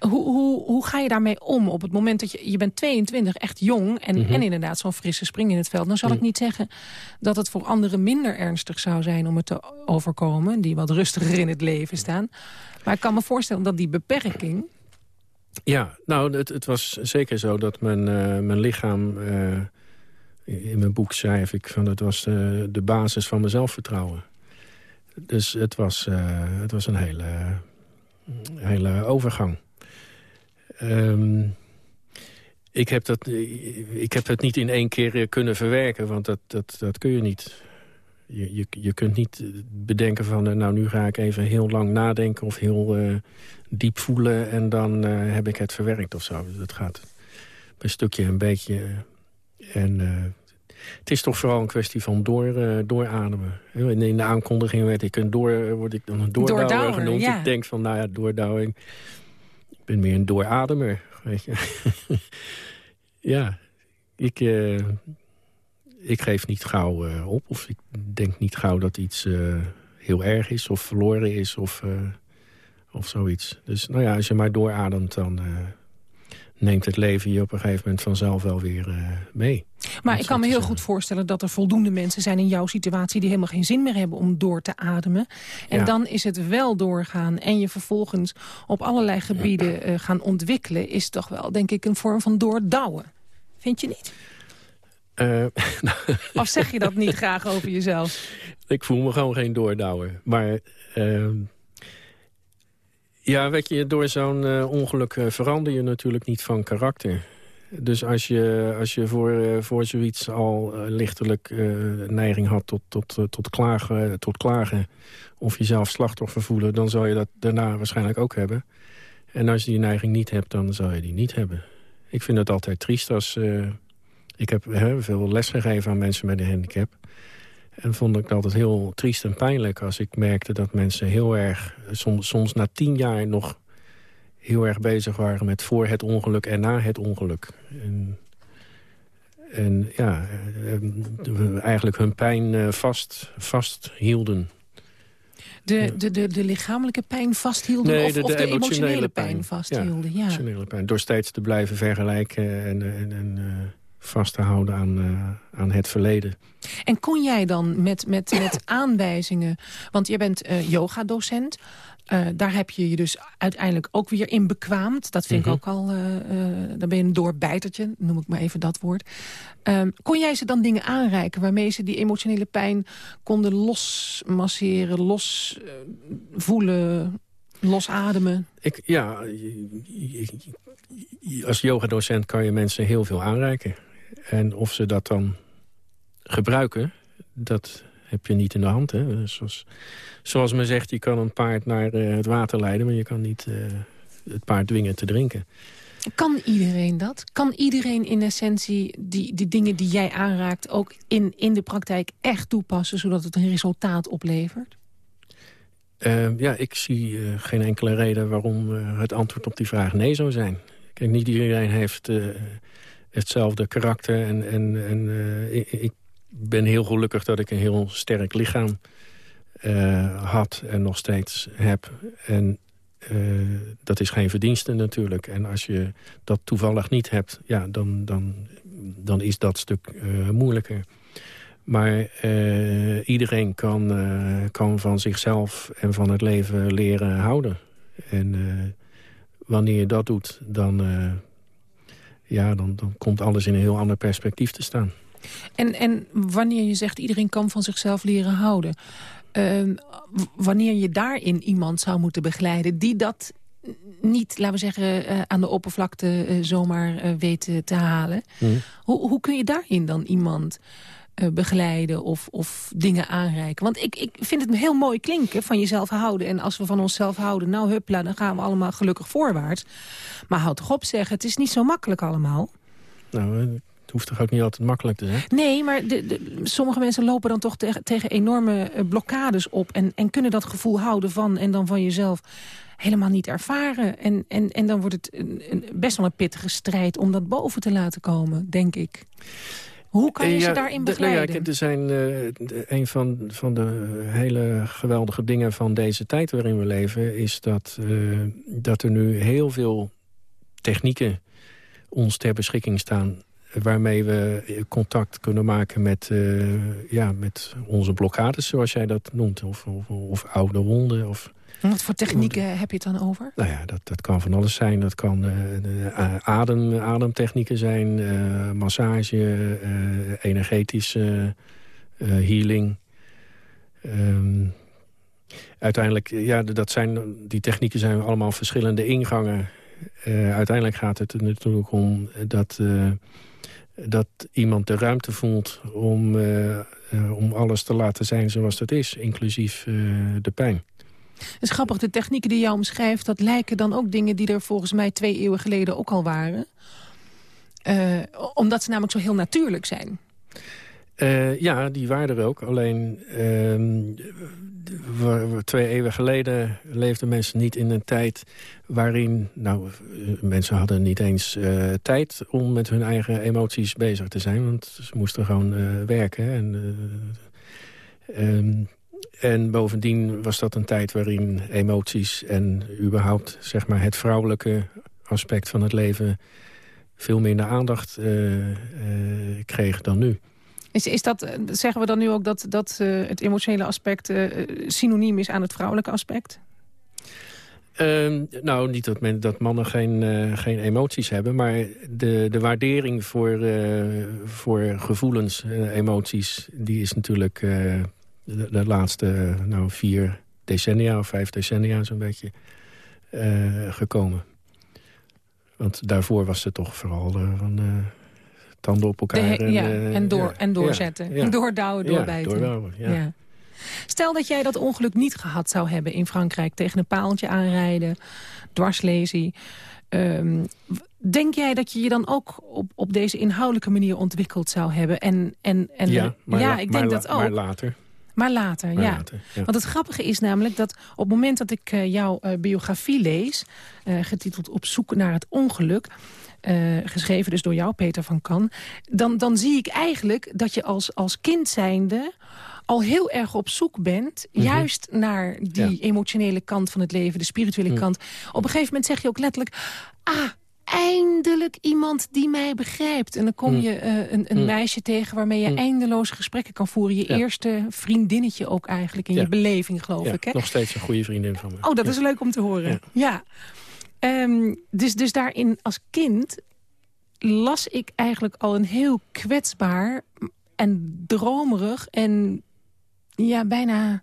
Hoe, hoe, hoe ga je daarmee om op het moment dat je... Je bent 22, echt jong en, Mhm. en inderdaad zo'n frisse spring in het veld. Dan zal ik Mhm. niet zeggen dat het voor anderen minder ernstig zou zijn... om het te overkomen, die wat rustiger in het leven staan. Maar ik kan me voorstellen dat die beperking... Ja, nou, het, het was zeker zo dat mijn, eh, mijn lichaam... eh, in mijn boek schrijf ik van dat was eh, de basis van mijn zelfvertrouwen. Dus het was, het was een hele, hele overgang. Ehm, ik, heb dat, ik heb het niet in één keer kunnen verwerken, want dat, dat, dat kun je niet. Je, je, je kunt niet bedenken van, eh, nou nu ga ik even heel lang nadenken... of heel eh, diep voelen en dan eh, heb ik het verwerkt of zo. Dat gaat een stukje een beetje. En eh, het is toch vooral een kwestie van door, eh, doorademen. In, in de aankondiging werd ik een door, word ik dan een doordouwer Doordouwer, genoemd. ja. Ik denk van, nou ja, doordouwing. Ik ben meer een doorademer, weet je. ja, Ik, ik geef niet gauw op. Of ik denk niet gauw dat iets heel erg is of verloren is of, of zoiets. Dus nou ja, als je maar doorademt, dan neemt het leven je op een gegeven moment vanzelf wel weer mee. Maar ik kan me heel goed voorstellen dat er voldoende mensen zijn in jouw situatie... die helemaal geen zin meer hebben om door te ademen. En dan is het wel doorgaan en je vervolgens op allerlei gebieden gaan ontwikkelen... is toch wel, denk ik, een vorm van doordouwen. Vind je niet? Uh, of zeg je dat niet graag over jezelf? Ik voel me gewoon geen doordouwer. Maar ehm, ja, weet je, door zo'n uh, ongeluk uh, verander je natuurlijk niet van karakter. Dus als je, als je voor, voor zoiets al lichtelijk neiging had tot, tot, tot, klagen, tot klagen... of jezelf slachtoffer voelen, dan zou je dat daarna waarschijnlijk ook hebben. En als je die neiging niet hebt, dan zou je die niet hebben. Ik vind het altijd triest als... ik heb veel les gegeven aan mensen met een handicap... En vond ik altijd heel triest en pijnlijk als ik merkte dat mensen heel erg... soms, soms na tien jaar nog heel erg bezig waren met voor het ongeluk en na het ongeluk. En, en ja, eh, eigenlijk hun pijn eh, vast, vasthielden. De, de, de, de lichamelijke pijn vasthielden nee, of, de, of de, emotionele, emotionele pijn, pijn vasthielden? Ja, emotionele pijn. Door steeds te blijven vergelijken en, en, en uh, vast te houden aan, uh, aan het verleden. En kon jij dan met, met, met aanwijzingen... want jij bent uh, yogadocent... Uh, daar heb je je dus uiteindelijk ook weer in bekwaamd. Dat vind mm -hmm. ik ook al, dan ben je een doorbijtertje, noem ik maar even dat woord. Um, kon jij ze dan dingen aanreiken waarmee ze die emotionele pijn konden losmasseren, los voelen, losademen? Ik, ja, als yogadocent kan je mensen heel veel aanreiken. En of ze dat dan gebruiken, dat heb je niet in de hand. Hè? Zoals, zoals men zegt, je kan een paard naar uh, het water leiden... maar je kan niet uh, het paard dwingen te drinken. Kan iedereen dat? Kan iedereen in essentie die, die dingen die jij aanraakt... ook in, in de praktijk echt toepassen... zodat het een resultaat oplevert? Uh, ja, ik zie geen enkele reden waarom het antwoord op die vraag nee zou zijn. Kijk, niet iedereen heeft hetzelfde karakter. En, en, en ik, ik ben heel gelukkig dat ik een heel sterk lichaam uh, had en nog steeds heb. En uh, dat is geen verdienste natuurlijk. En als je dat toevallig niet hebt, ja, dan, dan, dan is dat stuk moeilijker. Maar iedereen kan, kan van zichzelf en van het leven leren houden. En wanneer je dat doet, dan, ja, dan, dan komt alles in een heel ander perspectief te staan. En, en wanneer je zegt iedereen kan van zichzelf leren houden... Uh, wanneer je daarin iemand zou moeten begeleiden... die dat niet, laten we zeggen, uh, aan de oppervlakte uh, zomaar uh, weet te halen. Mm. Hoe, hoe kun je daarin dan iemand begeleiden of, of dingen aanreiken? Want ik, ik vind het heel mooi klinken, van jezelf houden. En als we van onszelf houden, nou huppla, dan gaan we allemaal gelukkig voorwaarts. Maar houd toch op zeggen, het is niet zo makkelijk allemaal. Nou, hoeft toch ook niet altijd makkelijk te zijn? Nee, maar de, de, sommige mensen lopen dan toch tegen, tegen enorme uh, blokkades op... En, en kunnen dat gevoel houden van en dan van jezelf helemaal niet ervaren. En, en, en dan wordt het een, een, best wel een pittige strijd om dat boven te laten komen, denk ik. Hoe kan je ja, ze daarin begeleiden? Nou ja, er zijn uh, een van, van de hele geweldige dingen van deze tijd waarin we leven... is dat, uh, dat er nu heel veel technieken ons ter beschikking staan waarmee we contact kunnen maken met, uh, ja, met onze blokkades, zoals jij dat noemt. Of, of, of oude wonden. Of, wat voor technieken heb je het dan over? Nou ja, dat, dat kan van alles zijn. Dat kan uh, adem, ademtechnieken zijn, uh, massage, energetische healing. Um, uiteindelijk, ja, dat zijn, die technieken zijn allemaal verschillende ingangen. uiteindelijk gaat het er natuurlijk om dat dat iemand de ruimte voelt om, om alles te laten zijn zoals dat is, inclusief de pijn. Het is grappig, de technieken die jou omschrijft... dat lijken dan ook dingen die er volgens mij twee eeuwen geleden ook al waren. omdat ze namelijk zo heel natuurlijk zijn. Uh, ja, die waren er ook. Alleen uh, twee eeuwen geleden leefden mensen niet in een tijd waarin... Nou, mensen hadden niet eens tijd om met hun eigen emoties bezig te zijn. Want ze moesten gewoon werken. En, um, en bovendien was dat een tijd waarin emoties en überhaupt zeg maar, het vrouwelijke aspect van het leven... veel minder aandacht kreeg dan nu. Is, is dat, eh, zeggen we dan nu ook dat, dat uh, het emotionele aspect synoniem is aan het vrouwelijke aspect? Uh, nou, niet dat, men, dat mannen geen, geen emoties hebben... maar de, de waardering voor, voor gevoelens, emoties... die is natuurlijk de, de, laatste nou, vier decennia of vijf decennia zo'n beetje gekomen. Want daarvoor was het toch vooral van tanden op elkaar. en, ja, en, door, en doorzetten. Ja, Doordouwen, doorbijten. Doordouwen, ja. Stel dat jij dat ongeluk niet gehad zou hebben in Frankrijk... tegen een paaltje aanrijden, dwarslesie... Um, denk jij dat je je dan ook op, op deze inhoudelijke manier ontwikkeld zou hebben? En, en, en ja, maar, ja, ik denk dat ook. Maar later. Maar later, maar ja. Later, ja. Want het grappige is namelijk dat op het moment dat ik uh, jouw uh, biografie lees... Uh, getiteld Op zoek naar het ongeluk... Uh, geschreven dus door jou, Peter van Kan... dan, dan zie ik eigenlijk dat je als, als kind zijnde al heel erg op zoek bent... Mhm. juist naar die emotionele kant van het leven, de spirituele mhm. kant. Op een gegeven moment zeg je ook letterlijk... ah, eindelijk iemand die mij begrijpt. En dan kom mhm. je uh, een, een meisje tegen waarmee je eindeloze gesprekken kan voeren. Je eerste vriendinnetje ook eigenlijk in je beleving, geloof ik. Hè? nog steeds een goede vriendin van me. Oh, dat is leuk om te horen. Ja. Um, dus, dus daarin als kind las ik eigenlijk al een heel kwetsbaar en dromerig en ja, bijna...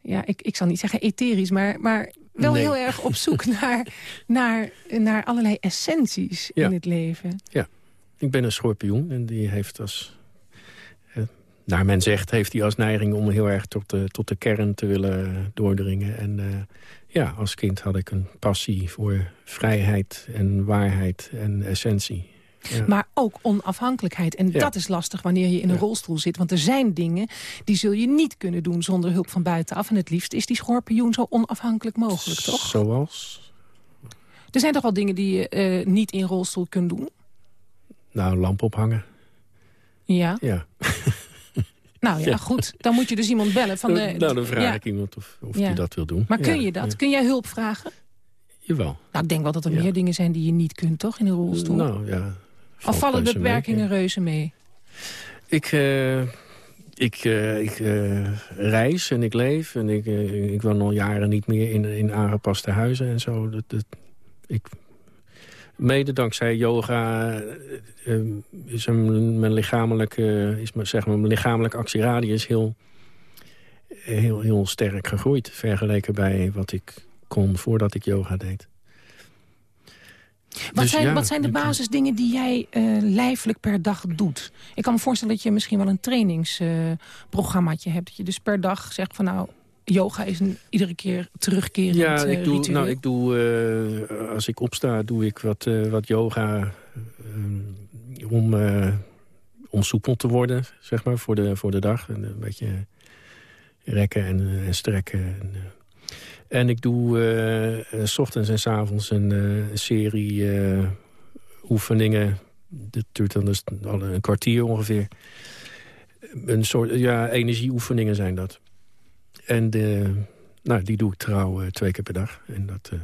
Ja, ik, ik zal niet zeggen etherisch, maar, maar wel heel erg op zoek naar, naar, naar allerlei essenties in het leven. Ja, ik ben een schorpioen en die heeft als naar men zegt, heeft hij als neiging om heel erg tot de, tot de kern te willen doordringen. En uh, ja, als kind had ik een passie voor vrijheid en waarheid en essentie. Ja. Maar ook onafhankelijkheid. En dat is lastig wanneer je in een rolstoel zit. Want er zijn dingen die zul je niet kunnen doen zonder hulp van buitenaf. En het liefst is die schorpioen zo onafhankelijk mogelijk, toch? Zoals? Er zijn toch al dingen die je uh, niet in rolstoel kunt doen? Nou, lamp ophangen. Ja? Ja. Nou ja, goed. Dan moet je dus iemand bellen. Van de, nou, dan vraag ik iemand of, of die dat wil doen. Maar kun je dat? Kun jij hulp vragen? Jawel. Nou, ik denk wel dat er meer dingen zijn die je niet kunt, toch? In een rolstoel. Nou, ja. Of vallen de beperkingen reuze mee? Ik... Uh, ik, uh, ik uh, reis en ik leef en ik, ik woon al jaren niet meer in, in aangepaste huizen en zo. Dat, dat, ik Mede dankzij yoga is mijn, lichamelijke, is mijn, zeg maar, mijn lichamelijke actieradius heel, heel, heel sterk gegroeid. Vergeleken bij wat ik kon voordat ik yoga deed. Wat, dus zijn, wat zijn de basisdingen die jij uh, lijfelijk per dag doet? Ik kan me voorstellen dat je misschien wel een trainingsprogrammaatje uh, hebt. Dat je dus per dag zegt van nou, yoga is een iedere keer terugkerend Ja, ik eh, doe, nou, ik doe, uh, als ik opsta, doe ik wat, uh, wat yoga om, om soepel te worden, zeg maar, voor de, voor de dag. En een beetje rekken en, en strekken. En, en, ik doe s ochtends en s avonds een serie oefeningen. Dat duurt dan dus al een kwartier ongeveer. Een soort ja, energieoefeningen zijn dat. En de, nou, die doe ik trouw uh, twee keer per dag. En dat, uh,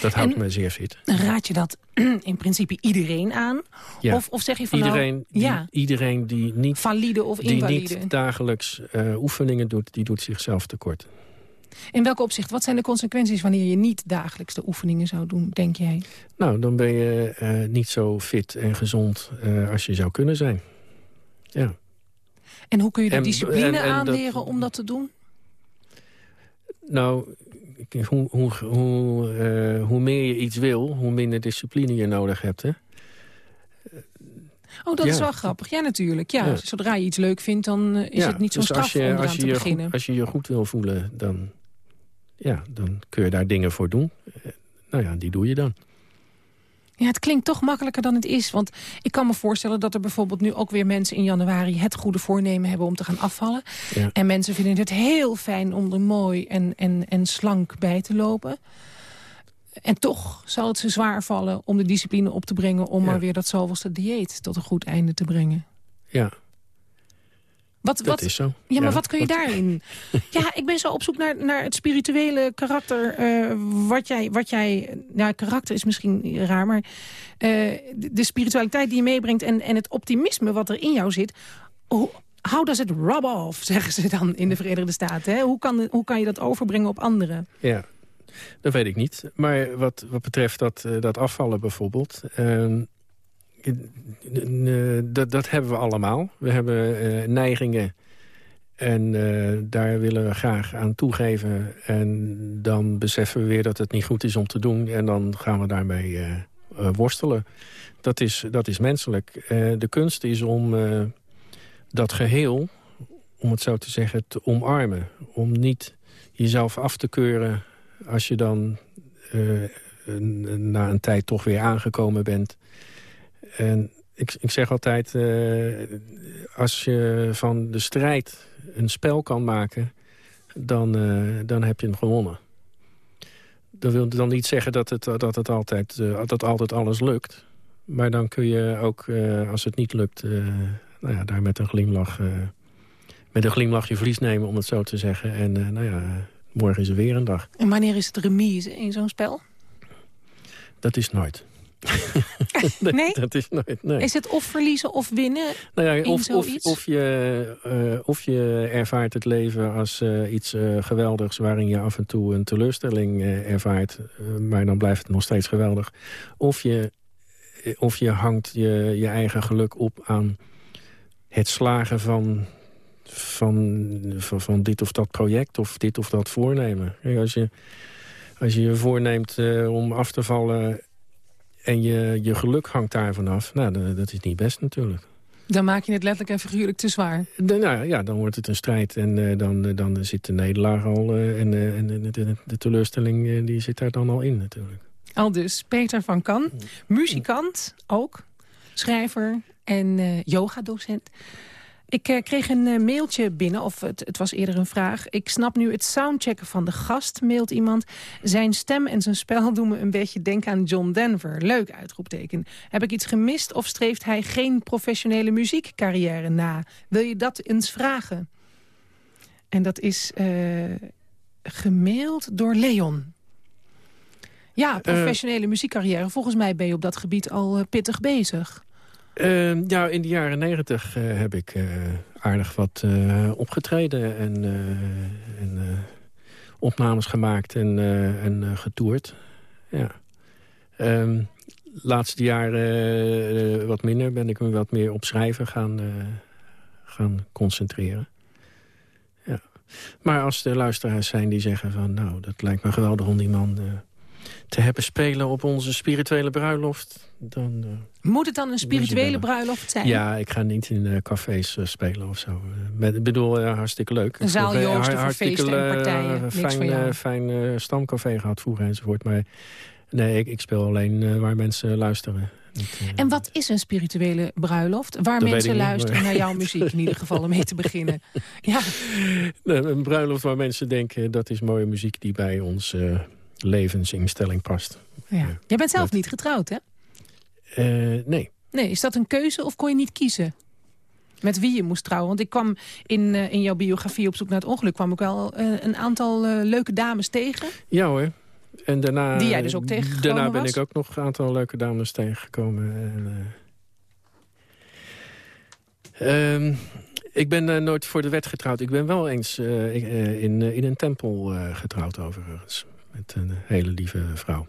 dat houdt me zeer fit. Raad je dat in principe iedereen aan? Ja. Of, of zeg je van iedereen, nou, die, ja. iedereen die niet, Valide of die invalide. niet dagelijks uh, oefeningen doet, die doet zichzelf tekort. In welke opzicht? Wat zijn de consequenties wanneer je niet dagelijks de oefeningen zou doen, denk jij? Nou, dan ben je uh, niet zo fit en gezond uh, als je zou kunnen zijn. Ja. En hoe kun je de discipline en, en aanleren dat, om dat te doen? Nou, hoe, hoe, hoe, uh, hoe meer je iets wil, hoe minder discipline je nodig hebt. Hè? Oh, dat ja. is wel grappig. Ja, natuurlijk. Ja, ja, Zodra je iets leuk vindt, dan is ja, het niet zo dus straf om eraan te beginnen. Goed, als je je goed wil voelen, dan, ja, dan kun je daar dingen voor doen. Uh, nou ja, die doe je dan. Ja, het klinkt toch makkelijker dan het is. Want ik kan me voorstellen dat er bijvoorbeeld nu ook weer mensen in januari... het goede voornemen hebben om te gaan afvallen. Ja. En mensen vinden het heel fijn om er mooi en, en, en slank bij te lopen. En toch zal het ze zwaar vallen om de discipline op te brengen... om maar weer dat zoveelste dieet tot een goed einde te brengen. Ja, wat, dat wat, is zo. Ja, maar wat kun je daarin? ja, ik ben zo op zoek naar, naar het spirituele karakter. Uh, wat, jij, wat jij... Nou, karakter is misschien raar, maar... Uh, de, spiritualiteit die je meebrengt en, en het optimisme wat er in jou zit... Hoe, how does it rub off, zeggen ze dan in de Verenigde Staten. Hè? Hoe, kan, hoe kan je dat overbrengen op anderen? Ja, dat weet ik niet. Maar wat, wat betreft dat, uh, dat afvallen bijvoorbeeld... Uh, dat, dat hebben we allemaal. We hebben uh, neigingen en uh, daar willen we graag aan toegeven. En dan beseffen we weer dat het niet goed is om te doen. En dan gaan we daarmee uh, worstelen. Dat is, dat is menselijk. de kunst is om dat geheel, om het zo te zeggen, te omarmen. Om niet jezelf af te keuren als je dan na een tijd toch weer aangekomen bent en ik, ik zeg altijd, uh, als je van de strijd een spel kan maken, dan, uh, dan heb je hem gewonnen. Dat wil dan niet zeggen dat het, dat het altijd, uh, dat altijd alles lukt. Maar dan kun je ook, als het niet lukt, nou ja, daar met een glimlach... met een glimlach je verlies nemen, om het zo te zeggen. En nou ja, morgen is er weer een dag. En wanneer is het remise in zo'n spel? Dat is nooit. nee, Dat is nooit, nee. Is het of verliezen of winnen nou ja, of, of, of, je, uh, of je ervaart het leven als uh, iets uh, geweldigs... waarin je af en toe een teleurstelling ervaart... maar dan blijft het nog steeds geweldig. Of je, of je hangt je, je eigen geluk op aan het slagen van, van, van, van dit of dat project... of dit of dat voornemen. als je als je je voorneemt om af te vallen en je, je geluk hangt daar vanaf. Nou, dat is niet best natuurlijk. Dan maak je het letterlijk en figuurlijk te zwaar. De, nou ja, dan wordt het een strijd en uh, dan, uh, dan zit de nederlaag al... Uh, en, en de, de, de, teleurstelling die zit daar dan al in natuurlijk. Al dus Peter van Kan, muzikant ook, schrijver en yogadocent. Ik uh, kreeg een uh, mailtje binnen, of het, het, was eerder een vraag. Ik snap nu het soundchecken van de gast, mailt iemand. Zijn stem en zijn spel doen me een beetje denken aan John Denver. Leuk, uitroepteken. Heb ik iets gemist of streeft hij geen professionele muziekcarrière na? Wil je dat eens vragen? En dat is uh, gemaild door Leon. Ja, professionele muziekcarrière. Volgens mij ben je op dat gebied al pittig bezig. Uh, ja, in de jaren negentig uh, heb ik uh, aardig wat uh, opgetreden en, en opnames gemaakt en, en getoerd. Ja. Um, laatste jaren wat minder ben ik me wat meer op schrijven gaan, gaan concentreren. Ja. Maar als er luisteraars zijn die zeggen van... nou, dat lijkt me geweldig om die man te hebben spelen op onze spirituele bruiloft... dan... Uh, Moet het dan een spirituele bruiloft zijn? Ja, ik ga niet in uh, cafés uh, spelen of zo. Ik bedoel, hartstikke leuk. Een zaal Joosten voor feesten en partijen. fijn fijn stamcafé gehad vroeger enzovoort. Maar nee, ik, ik speel alleen waar mensen luisteren. En wat is een spirituele bruiloft? Waar mensen luisteren naar jouw muziek in ieder geval om mee te beginnen. Ja. Een bruiloft waar mensen denken dat is mooie muziek die bij ons levensinstelling past. Ja. Jij bent zelf niet getrouwd, hè? Uh, nee. Nee, is dat een keuze of kon je niet kiezen? Met wie je moest trouwen? Want ik kwam in, uh, in jouw biografie op zoek naar het ongeluk... kwam ik wel uh, een aantal leuke dames tegen. Ja hoor. En daarna, Die jij dus ook tegengekomen Daarna ben was? ik ook nog een aantal leuke dames tegengekomen. En, uh, ik ben nooit voor de wet getrouwd. Ik ben wel eens in, in een tempel getrouwd overigens met een hele lieve vrouw.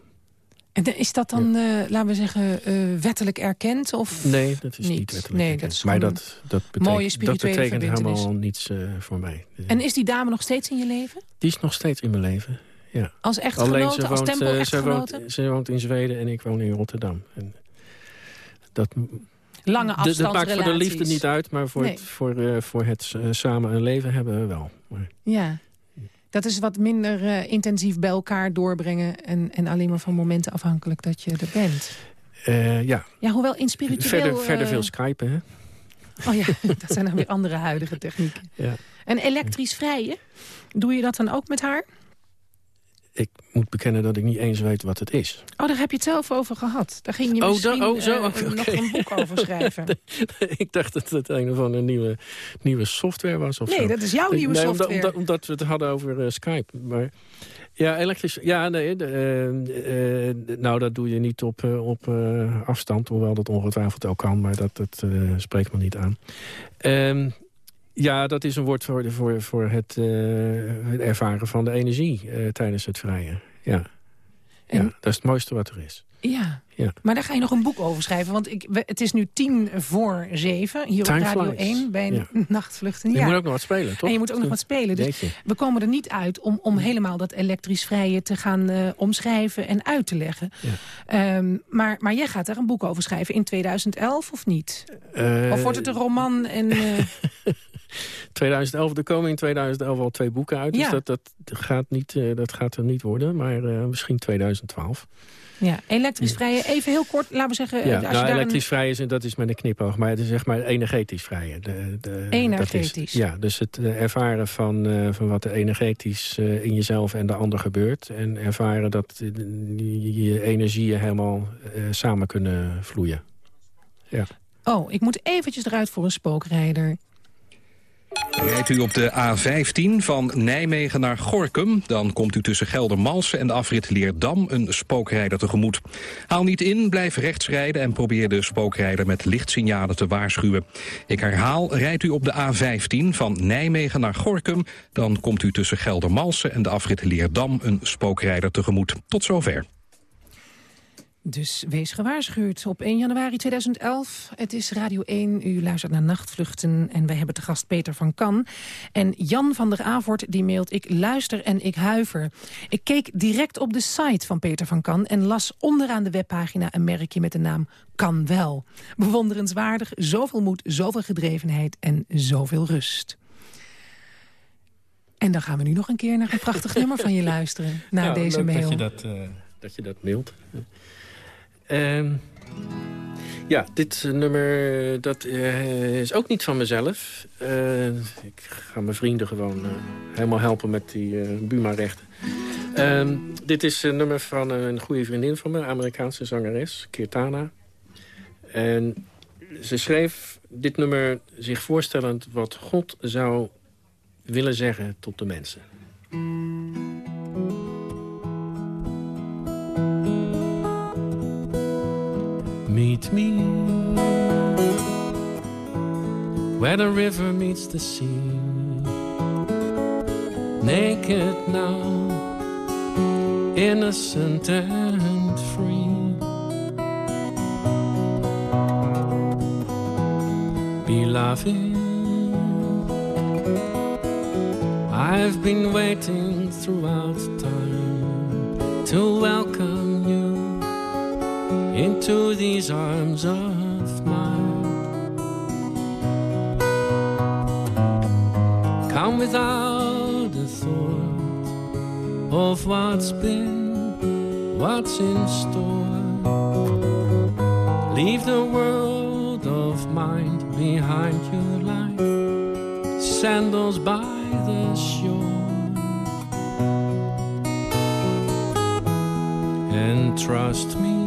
En is dat dan, ja. uh, laten we zeggen, uh, wettelijk erkend? Of nee, dat is niet, niet wettelijk nee, dat is Maar dat, dat betekent, dat betekent helemaal niets uh, voor mij. En is die dame nog steeds in je leven? Die is nog steeds in mijn leven, ja. Als echtgenote, als tempel-echtgenote? Ze, ze woont in Zweden en ik woon in Rotterdam. En dat, Lange afstandsrelaties. Dat maakt voor de liefde niet uit, maar voor nee. het, voor, voor het samen een leven hebben we wel. Maar, ja. Dat is wat minder uh, intensief bij elkaar doorbrengen... En, en alleen maar van momenten afhankelijk dat je er bent. ja. Ja, hoewel in spiritueel... Verder, verder veel skypen, hè? Oh ja, dat zijn dan weer andere huidige technieken. Ja. En elektrisch vrije, doe je dat dan ook met haar? Ik moet bekennen dat ik niet eens weet wat het is. Oh, daar heb je het zelf over gehad. Daar ging je oh, misschien oh, zo, uh, nog een boek over schrijven. ik dacht dat het een of andere nieuwe, nieuwe software was. Of nee, dat is jouw nieuwe software. Omdat, omdat, we het hadden over uh, Skype. Maar ja, elektrisch. Ja, nee. De, uh, nou, dat doe je niet op, op afstand. Hoewel dat ongetwijfeld ook kan. Maar dat, dat spreekt me niet aan. Ehm, ja, dat is een woord voor, voor, voor het, het ervaren van de energie tijdens het vrije. Ja. ja, dat is het mooiste wat er is. Ja. ja, maar daar ga je nog een boek over schrijven. Want ik, het is nu tien voor zeven, hier op Radio 1 bij ja. Nachtvluchten. Je moet ook nog wat spelen, toch? En je moet ook nog wat spelen. Dus we komen er niet uit om, om helemaal dat elektrisch vrije te gaan uh, omschrijven en uit te leggen. Ja. Um, maar, maar jij gaat daar een boek over schrijven in 2011 of niet? Uh, of wordt het een roman en... Uh... 2011, er komen in 2011 al twee boeken uit. Dus dat, dat, gaat niet, uh, dat gaat er niet worden, maar uh, misschien 2012. Ja, elektrisch vrije, even heel kort, laten we zeggen... Ja, als nou, je elektrisch vrije is, dat is met een knipoog, maar het is zeg maar energetisch vrije. De, de, energetisch? Is, ja, dus het ervaren van, uh, van wat er energetisch uh, in jezelf en de ander gebeurt. En ervaren dat je, je energieën helemaal samen kunnen vloeien. Ja. Oh, ik moet eventjes eruit voor een spookrijder. Rijdt u op de A15 van Nijmegen naar Gorkum... dan komt u tussen Geldermalsen en de afrit Leerdam een spookrijder tegemoet. Haal niet in, blijf rechts rijden en probeer de spookrijder met lichtsignalen te waarschuwen. Ik herhaal, rijdt u op de A15 van Nijmegen naar Gorkum... dan komt u tussen Geldermalsen en de afrit Leerdam een spookrijder tegemoet. Tot zover. Dus wees gewaarschuwd. Op 1 januari 2011, het is Radio 1, u luistert naar Nachtvluchten... en wij hebben te gast Peter van Kan. En Jan van der Avort die mailt, ik luister en ik huiver. Ik keek direct op de site van Peter van Kan... en las onderaan de webpagina een merkje met de naam Kan Wel. Bewonderenswaardig, zoveel moed, zoveel gedrevenheid en zoveel rust. En dan gaan we nu nog een keer naar een prachtig nummer van je luisteren... na nou, deze mail. Dat je dat, uh, dat, je dat mailt. Uh, ja, dit nummer dat, uh, is ook niet van mezelf. Ik ga mijn vrienden gewoon helemaal helpen met die Buma-rechten. Ehm, dit is een nummer van een goede vriendin van me, Amerikaanse zangeres, Kirtana. En ze schreef dit nummer zich voorstellend wat God zou willen zeggen tot de mensen. Meet me where the river meets the sea. Naked now, innocent and free. Beloved, I've been waiting throughout time to welcome into these arms of mine. Come without a thought of what's been, what's in store. Leave the world of mind behind you like sandals by the shore. And trust me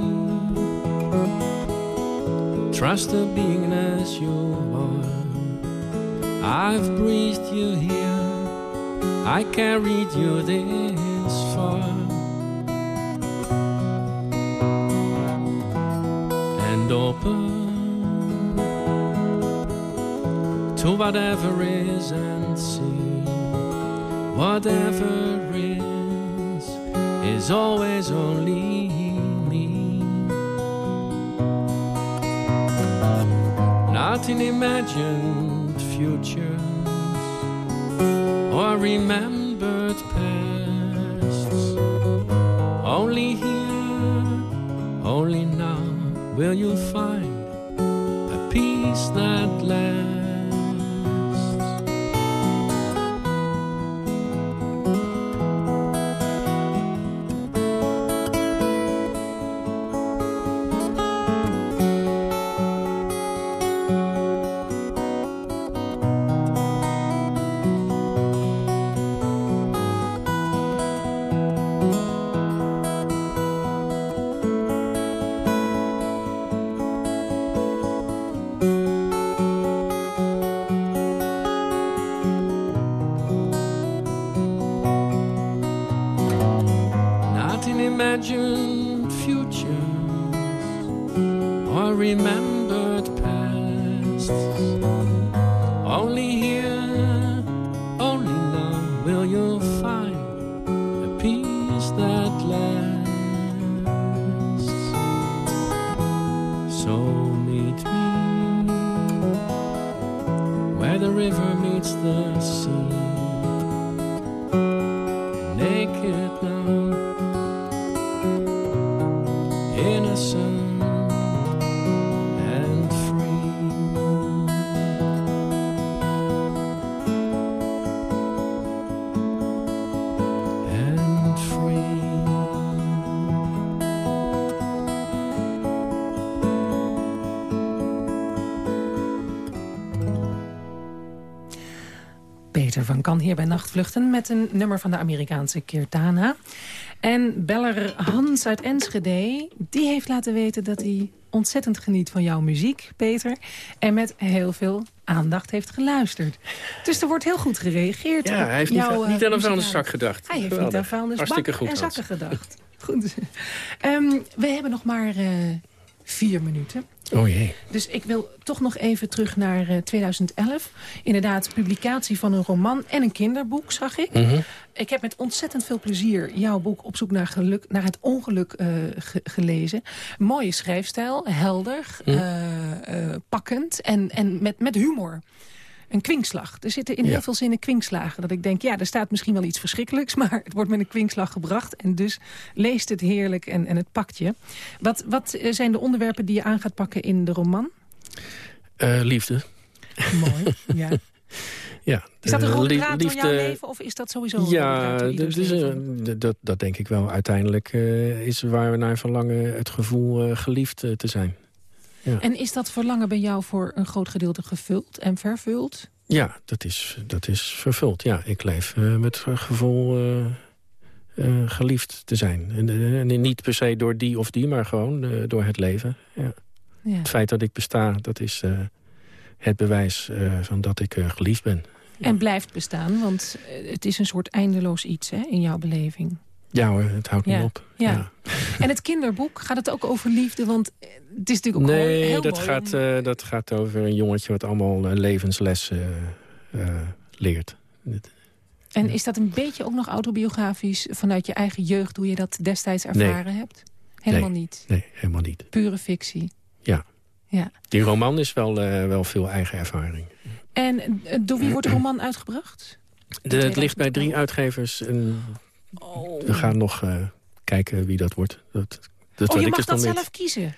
Trust the as you are. I've breathed you here. I carried you this far. And open to whatever is and see. Whatever is, is always only not in Peter van Kan hier bij Nachtvluchten met een nummer van de Amerikaanse Kirtana. En beller Hans uit Enschede, die heeft laten weten dat hij ontzettend geniet van jouw muziek, Peter. En met heel veel aandacht heeft geluisterd. Dus er wordt heel goed gereageerd Ja, hij heeft jouw, niet, eh, niet aan een vuilniszak gedacht. Hij heeft niet Geweldig. aan vuilnisbak Hartstikke goed, en zakken gedacht. Goed. Ehm, we hebben nog maar eh, vier minuten. Oh jee. Dus ik wil toch nog even terug naar eh, 2011. Inderdaad, publicatie van een roman en een kinderboek, zag ik. Mhm. Ik heb met ontzettend veel plezier jouw boek Op zoek naar, geluk, naar het ongeluk eh, ge- gelezen. Mooie schrijfstijl, helder, Mhm. eh, eh, pakkend en, en met, met humor. Een kwinkslag. Er zitten in Ja. heel veel zinnen kwinkslagen. Dat ik denk, ja, er staat misschien wel iets verschrikkelijks... maar het wordt met een kwinkslag gebracht. En dus leest het heerlijk en, en het pakt je. Wat, wat eh, zijn de onderwerpen die je aan gaat pakken in de roman? Eh, liefde. Mooi, ja. Ja, Is dat een eh, rode draad door jouw liefde- leven? Of is dat sowieso een Ja, dat, is, d- dat, dat denk ik wel. Uiteindelijk is waar we naar verlangen het gevoel geliefd te zijn. Ja. En is dat verlangen bij jou voor een groot gedeelte gevuld en vervuld? Ja, dat is, dat is vervuld. Ja, ik leef eh, met het gevoel eh, eh, geliefd te zijn. En, en niet per se door die of die, maar gewoon door het leven. Ja. Ja. Het feit dat ik besta, dat is het bewijs van dat ik geliefd ben. En blijft bestaan, want het is een soort eindeloos iets hè, in jouw beleving. Ja hoor, het houdt Ja, niet op. ja. En het kinderboek, gaat het ook over liefde? Want het is natuurlijk ook Nee, heel dat mooi gaat, om- eh, dat gaat over een jongetje wat allemaal eh, levenslessen eh, leert. En is dat een beetje ook nog autobiografisch vanuit je eigen jeugd... hoe je dat destijds Nee. ervaren hebt? Helemaal Nee. niet. Nee, helemaal niet. Pure fictie. Ja. Ja. Die roman is wel, wel veel eigen ervaring. En door wie wordt de roman uitgebracht? De, het ligt bij drie uitgevers. En Oh. We gaan nog eh, kijken wie dat wordt. Dat, dat oh, je ik mag dus dat niet. zelf kiezen?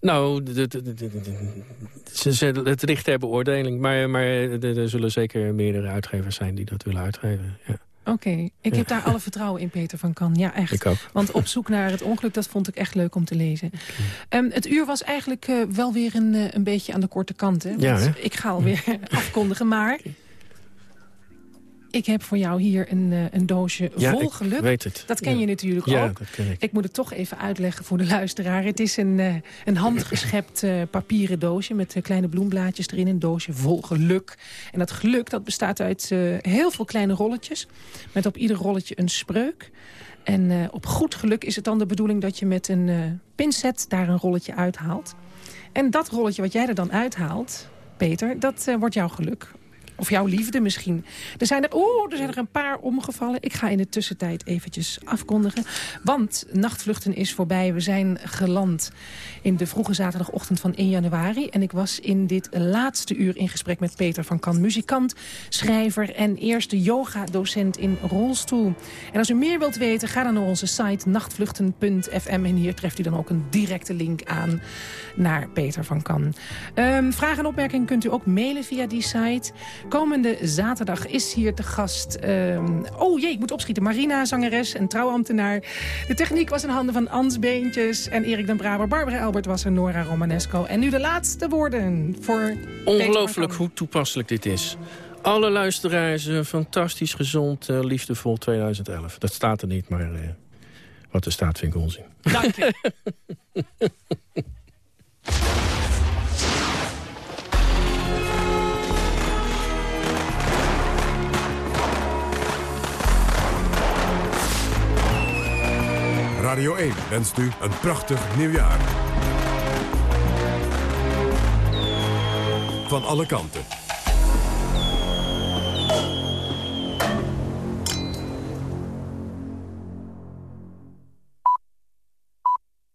Nou, ze, het ligt ter beoordeling. Maar, maar er, er zullen zeker meerdere uitgevers zijn die dat willen uitgeven. Ja. Oké, ik Ja. heb daar alle vertrouwen in, Peter van Kan. Ja, echt. Ik ook. Want op zoek naar het ongeluk, dat vond ik echt leuk om te lezen. Ehm, het uur was eigenlijk eh, wel weer een, eh, een beetje aan de korte kant. Hè? Want Ja, hè? Ik ga alweer afkondigen, maar... Ik heb voor jou hier een, eh, een doosje Ja, vol geluk. weet het. Dat ken Ja. je natuurlijk Ja, ook. dat ken ik. Ik moet het toch even uitleggen voor de luisteraar. Het is een, eh, een handgeschept eh, papieren doosje met kleine bloemblaadjes erin. Een doosje vol geluk. En dat geluk dat bestaat uit heel veel kleine rolletjes. Met op ieder rolletje een spreuk. En op goed geluk is het dan de bedoeling dat je met een pincet daar een rolletje uithaalt. En dat rolletje wat jij er dan uithaalt, Peter, dat wordt jouw geluk. Of jouw liefde misschien. Er zijn er, oeh, er zijn er een paar omgevallen. Ik ga in de tussentijd eventjes afkondigen. Want nachtvluchten is voorbij. We zijn geland in de vroege zaterdagochtend van 1 januari. En ik was in dit laatste uur in gesprek met Peter van Kan. Muzikant, schrijver en eerste yoga-docent in rolstoel. En als u meer wilt weten, ga dan naar onze site nachtvluchten.fm. En hier treft u dan ook een directe link aan naar Peter van Kan. Ehm, vragen en opmerkingen kunt u ook mailen via die site. Komende zaterdag is hier te gast... ehm, oh jee, ik moet opschieten. Marina, zangeres en trouwambtenaar. De techniek was in handen van Ans Beentjes en Erik den Braber. Barbara Albert was er, Nora Romanesco. En nu de laatste woorden voor Ongelooflijk hoe toepasselijk dit is. Alle luisteraars, eh, fantastisch, gezond, eh, liefdevol 2011. Dat staat er niet, maar eh, wat er staat vind ik onzin. Dank je. Radio 1 wenst u een prachtig nieuwjaar. Van alle kanten.